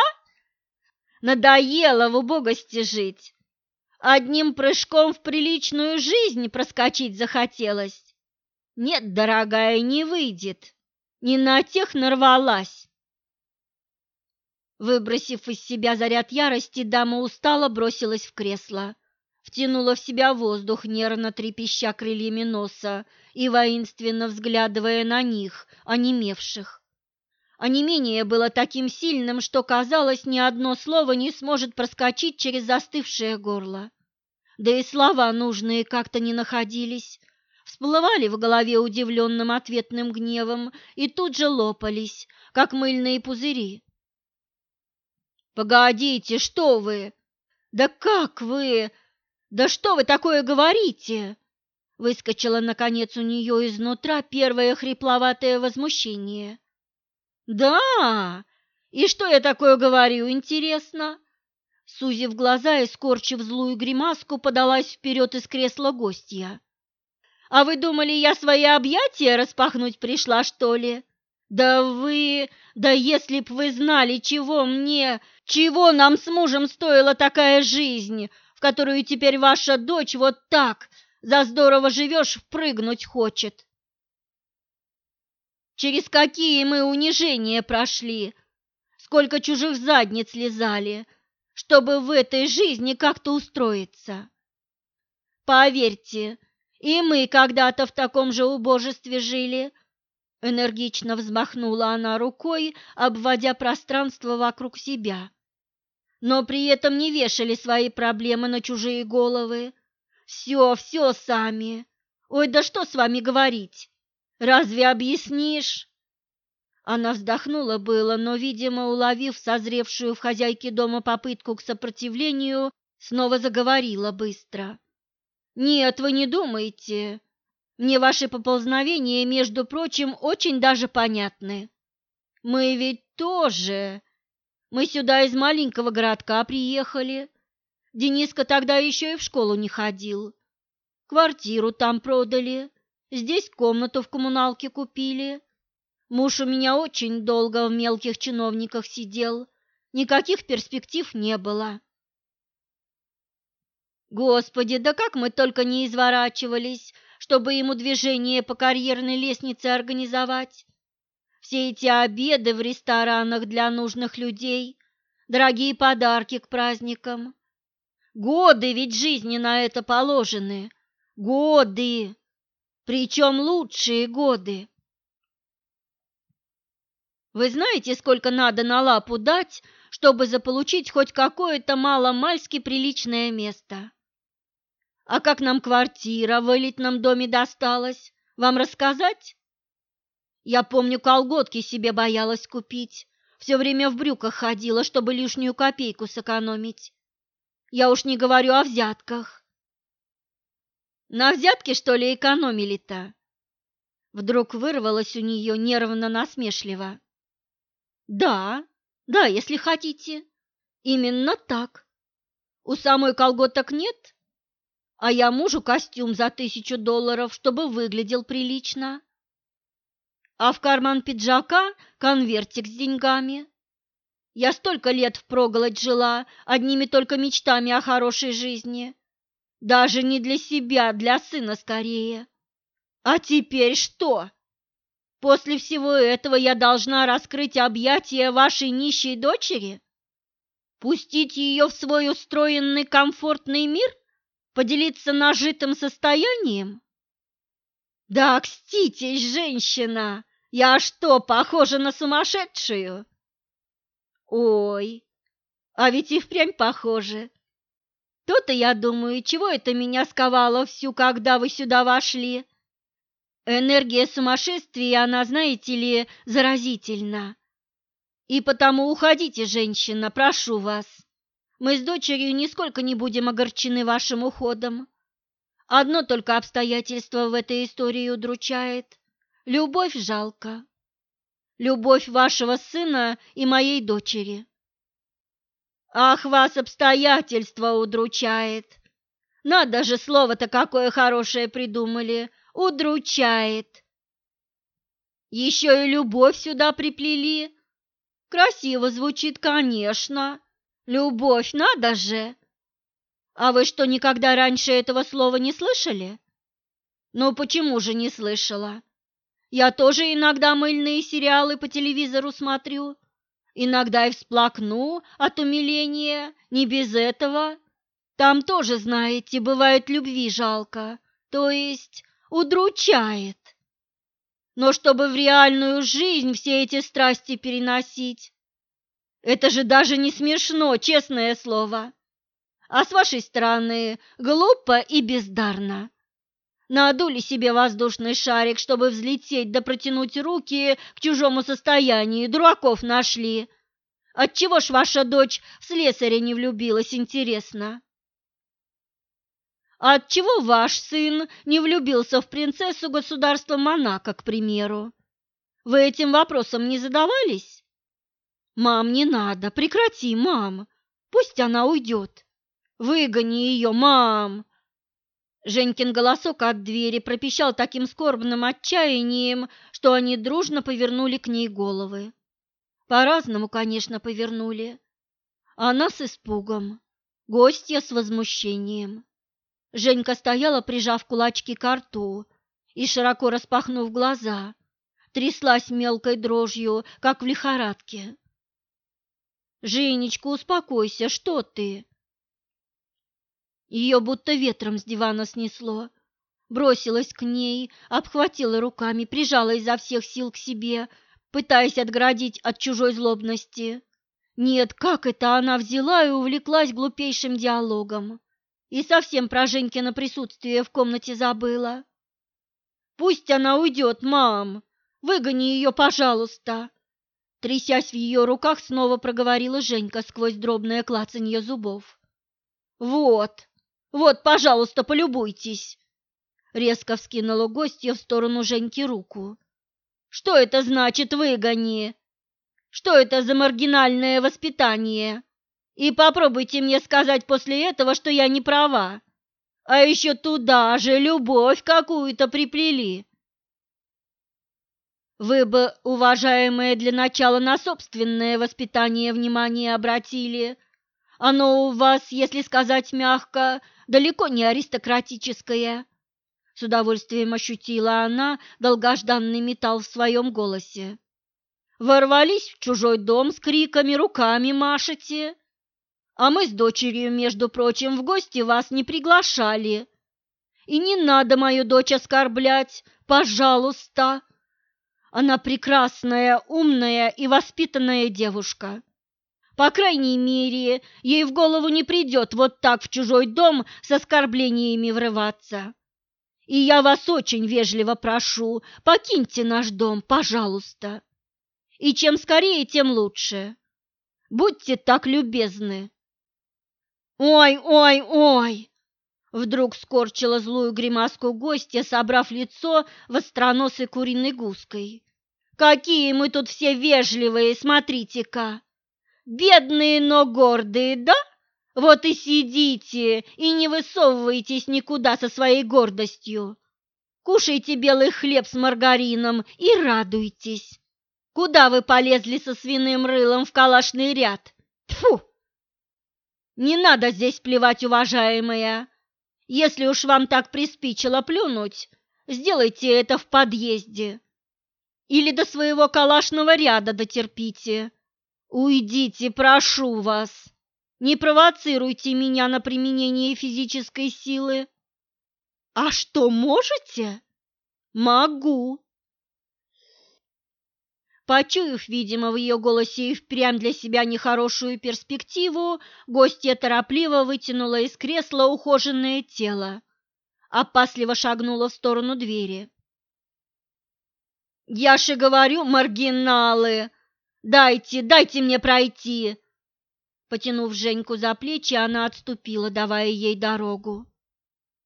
Надоело в убогости жить. Одним прыжком в приличную жизнь проскочить захотелось. Нет, дорогая, не выйдет. Не на тех нарвалась. Выбросив из себя заряд ярости, дама устало бросилась в кресло, втянула в себя воздух, нервно трепеща крыльями носа и воинственно взглядывая на них, онемевших. Онемение было таким сильным, что, казалось, ни одно слово не сможет проскочить через застывшее горло. Да и слова нужные как-то не находились, всплывали в голове удивленным ответным гневом и тут же лопались, как мыльные пузыри. «Погодите, что вы? Да как вы? Да что вы такое говорите?» Выскочило, наконец, у нее изнутра первое хрипловатое возмущение. «Да? И что я такое говорю, интересно?» Сузив глаза и скорчив злую гримаску, подалась вперед из кресла гостья. «А вы думали, я свои объятия распахнуть пришла, что ли? Да вы... Да если б вы знали, чего мне... Чего нам с мужем стоила такая жизнь, в которую теперь ваша дочь вот так, за здорово живешь, впрыгнуть хочет!» Через какие мы унижения прошли, сколько чужих задниц лизали, чтобы в этой жизни как-то устроиться. Поверьте, и мы когда-то в таком же убожестве жили. Энергично взмахнула она рукой, обводя пространство вокруг себя. Но при этом не вешали свои проблемы на чужие головы. Все, все сами. Ой, да что с вами говорить? Разве объяснишь?» Она вздохнула было, но, видимо, уловив созревшую в хозяйке дома попытку к сопротивлению, снова заговорила быстро. «Нет, вы не думайте. Мне ваши поползновения, между прочим, очень даже понятны. Мы ведь тоже... Мы сюда из маленького городка приехали. Дениска тогда еще и в школу не ходил. Квартиру там продали. Здесь комнату в коммуналке купили. Муж у меня очень долго в мелких чиновниках сидел, никаких перспектив не было. Господи, да как мы только не изворачивались, чтобы ему движение по карьерной лестнице организовать. Все эти обеды в ресторанах для нужных людей, дорогие подарки к праздникам. Годы ведь жизни на это положены. Годы! причем лучшие годы. Вы знаете, сколько надо на лапу дать, чтобы заполучить хоть какое-то мало-мальски приличное место? А как нам квартира в элитном доме досталась? Вам рассказать? Я помню, колготки себе боялась купить. Все время в брюках ходила, чтобы лишнюю копейку сэкономить. Я уж не говорю о взятках. На взятки, что ли, экономили-то? Вдруг вырвалось у нее нервно-насмешливо. Да, да, если хотите. Именно так. У самой колготок нет, а я мужу костюм за тысячу долларов, чтобы выглядел прилично. А в карман пиджака конвертик с деньгами. Я столько лет впроголодь жила, одними только мечтами о хорошей жизни. Даже не для себя, для сына скорее. А теперь что? После всего этого я должна раскрыть объятия вашей нищей дочери? Пустить ее в свой устроенный комфортный мир? Поделиться нажитым состоянием? Да окститесь, женщина! Я что, похожа на сумасшедшую? Ой, а ведь и впрямь похоже. То-то я думаю, чего это меня сковало всю, когда вы сюда вошли? Энергия сумасшествия, она, знаете ли, заразительна. И потому уходите, женщина, прошу вас. Мы с дочерью нисколько не будем огорчены вашим уходом. Одно только обстоятельство в этой истории удручает. Любовь жалко любовь вашего сына и моей дочери. Ах, вас обстоятельства удручает. Надо же, слово-то какое хорошее придумали. Удручает. Еще и любовь сюда приплели. Красиво звучит, конечно. Любовь, надо же. А вы что, никогда раньше этого слова не слышали? Ну почему же не слышала? Я тоже иногда мыльные сериалы по телевизору смотрю. Иногда и всплакну от умиления, не без этого. Там тоже, знаете, бывает любви жалко, то есть удручает. Но чтобы в реальную жизнь все эти страсти переносить, это же даже не смешно, честное слово. А с вашей стороны глупо и бездарно. Надули себе воздушный шарик, чтобы взлететь да протянуть руки к чужому состоянию, дураков нашли. Отчего ж ваша дочь в слесаря не влюбилась, интересно? Отчего ваш сын не влюбился в принцессу государства Монако, к примеру? Вы этим вопросом не задавались? Мам, не надо, прекрати, мам. Пусть она уйдет. Выгони ее, мам. Женькин голосок от двери пропищал таким скорбным отчаянием, что они дружно повернули к ней головы. По-разному, конечно, повернули. Она с испугом, гостья с возмущением. Женька стояла, прижав кулачки к рту и, широко распахнув глаза, тряслась мелкой дрожью, как в лихорадке. «Женечка, успокойся, что ты?» Ее будто ветром с дивана снесло. Бросилась к ней, обхватила руками, прижала изо всех сил к себе, пытаясь отгородить от чужой злобности. Нет, как это она взяла и увлеклась глупейшим диалогом. И совсем про Женькино присутствие в комнате забыла. «Пусть она уйдет, мам! Выгони ее, пожалуйста!» Трясясь в ее руках, снова проговорила Женька сквозь дробное клацанье зубов. «Вот, вот, пожалуйста, полюбуйтесь. Резко вскинула гостья в сторону Женьки руку. Что это значит выгони? Что это за маргинальное воспитание? И попробуйте мне сказать после этого, что я не права. А еще туда же любовь какую-то приплели. Вы бы, уважаемые, для начала на собственное воспитание внимание обратили. Оно у вас, если сказать мягко, далеко не аристократическое. С удовольствием ощутила она долгожданный металл в своем голосе. Ворвались в чужой дом с криками «Руками машете!» А мы с дочерью, между прочим, в гости вас не приглашали. И не надо мою дочь оскорблять, пожалуйста. Она прекрасная, умная и воспитанная девушка. По крайней мере, ей в голову не придет вот так в чужой дом с оскорблениями врываться. И я вас очень вежливо прошу, покиньте наш дом, пожалуйста. И чем скорее, тем лучше. Будьте так любезны. Ой, ой, ой! Вдруг скорчила злую гримаску гостья, собрав лицо востроносой куриной гуской. Какие мы тут все вежливые, смотрите-ка! Бедные, но гордые, да? Вот и сидите и не высовывайтесь никуда со своей гордостью. Кушайте белый хлеб с маргарином и радуйтесь. Куда вы полезли со свиным рылом в калашный ряд? Тфу! Не надо здесь плевать, уважаемая. Если уж вам так приспичило плюнуть, сделайте это в подъезде. Или до своего калашного ряда дотерпите. Уйдите, прошу вас. Не провоцируйте меня на применение физической силы. А что, можете? Могу. Почуяв, видимо, в ее голосе и впрямь для себя нехорошую перспективу, гостья торопливо вытянула из кресла ухоженное тело, опасливо шагнула в сторону двери. «Я же говорю, маргиналы! Дайте, дайте мне пройти!» Потянув Женьку за плечи, она отступила, давая ей дорогу.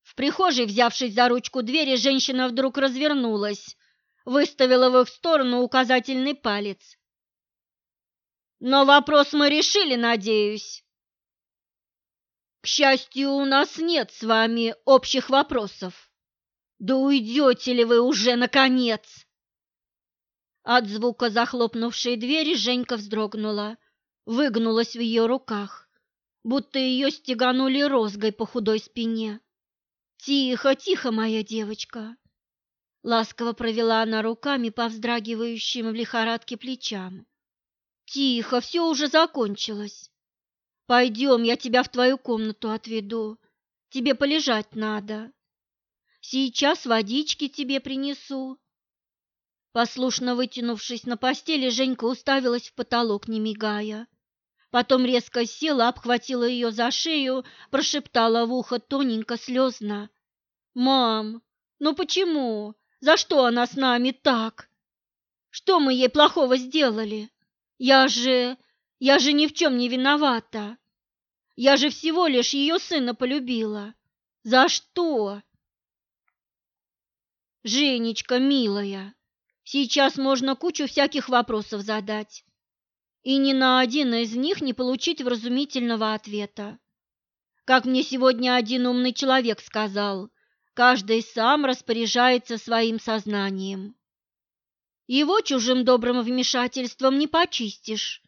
В прихожей, взявшись за ручку двери, женщина вдруг развернулась выставила в их сторону указательный палец. Но вопрос мы решили, надеюсь. К счастью, у нас нет с вами общих вопросов. Да уйдете ли вы уже, наконец? От звука захлопнувшей двери Женька вздрогнула, выгнулась в ее руках, будто ее стеганули розгой по худой спине. «Тихо, тихо, моя девочка!» Ласково провела она руками по вздрагивающим в лихорадке плечам. «Тихо, все уже закончилось. Пойдем, я тебя в твою комнату отведу. Тебе полежать надо. Сейчас водички тебе принесу». Послушно вытянувшись на постели, Женька уставилась в потолок, не мигая. Потом резко села, обхватила ее за шею, прошептала в ухо тоненько, слезно. «Мам, ну почему? За что она с нами так? Что мы ей плохого сделали? Я же... я же ни в чем не виновата. Я же всего лишь ее сына полюбила. За что? Женечка, милая, сейчас можно кучу всяких вопросов задать. И ни на один из них не получить вразумительного ответа. Как мне сегодня один умный человек сказал – Каждый сам распоряжается своим сознанием. Его чужим добрым вмешательством не почистишь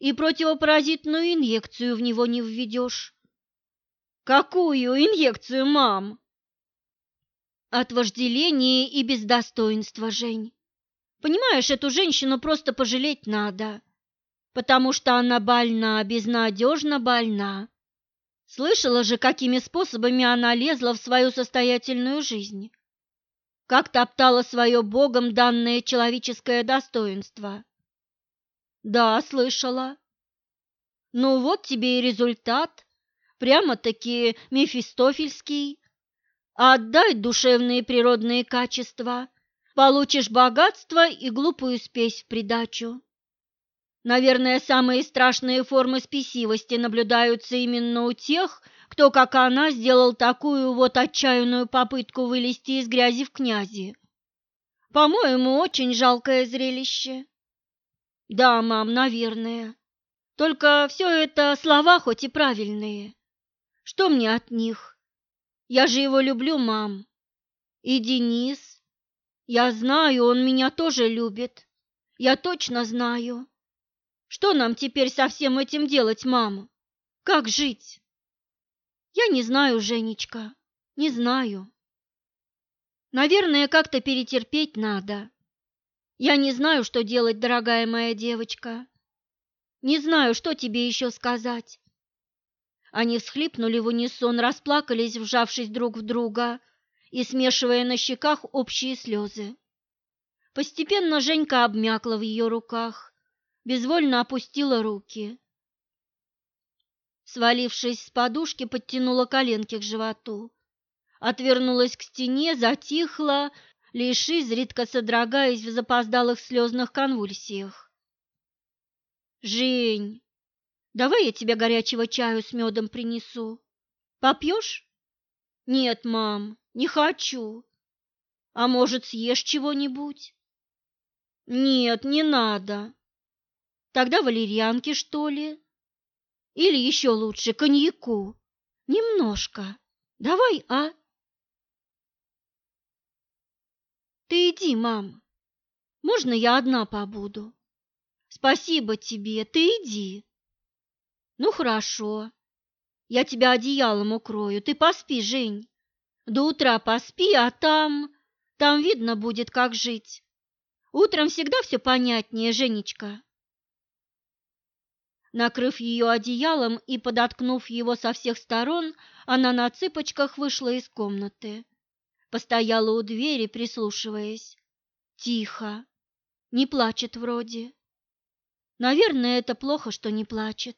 и противопаразитную инъекцию в него не введешь. Какую инъекцию, мам? От вожделения и без достоинства, Жень. Понимаешь, эту женщину просто пожалеть надо, потому что она больна, безнадежно больна. Слышала же, какими способами она лезла в свою состоятельную жизнь. Как топтала свое Богом данное человеческое достоинство. Да, слышала. Ну вот тебе и результат, прямо-таки мефистофельский. Отдай душевные природные качества, получишь богатство и глупую спесь в придачу. Наверное, самые страшные формы спесивости наблюдаются именно у тех, кто, как она, сделал такую вот отчаянную попытку вылезти из грязи в князи. По-моему, очень жалкое зрелище. Да, мам, наверное. Только все это слова хоть и правильные. Что мне от них? Я же его люблю, мам. И Денис. Я знаю, он меня тоже любит. Я точно знаю. Что нам теперь со всем этим делать, мама? Как жить? Я не знаю, Женечка, не знаю. Наверное, как-то перетерпеть надо. Я не знаю, что делать, дорогая моя девочка. Не знаю, что тебе еще сказать. Они всхлипнули в унисон, расплакались, вжавшись друг в друга и смешивая на щеках общие слезы. Постепенно Женька обмякла в ее руках, безвольно опустила руки. Свалившись с подушки, подтянула коленки к животу, отвернулась к стене, затихла, лишь изредка содрогаясь в запоздалых слезных конвульсиях. «Жень, давай я тебе горячего чаю с медом принесу. Попьешь?» «Нет, мам, не хочу. А может, съешь чего-нибудь?» «Нет, не надо. Тогда валерьянки, что ли? Или еще лучше коньяку. Немножко. Давай, а?» «Ты иди, мам. Можно я одна побуду?» «Спасибо тебе, ты иди». «Ну, хорошо. Я тебя одеялом укрою, ты поспи, Жень. До утра поспи, а там... Там видно будет, как жить. Утром всегда все понятнее, Женечка. Накрыв ее одеялом и подоткнув его со всех сторон, она на цыпочках вышла из комнаты. Постояла у двери, прислушиваясь. Тихо. Не плачет вроде. Наверное, это плохо, что не плачет.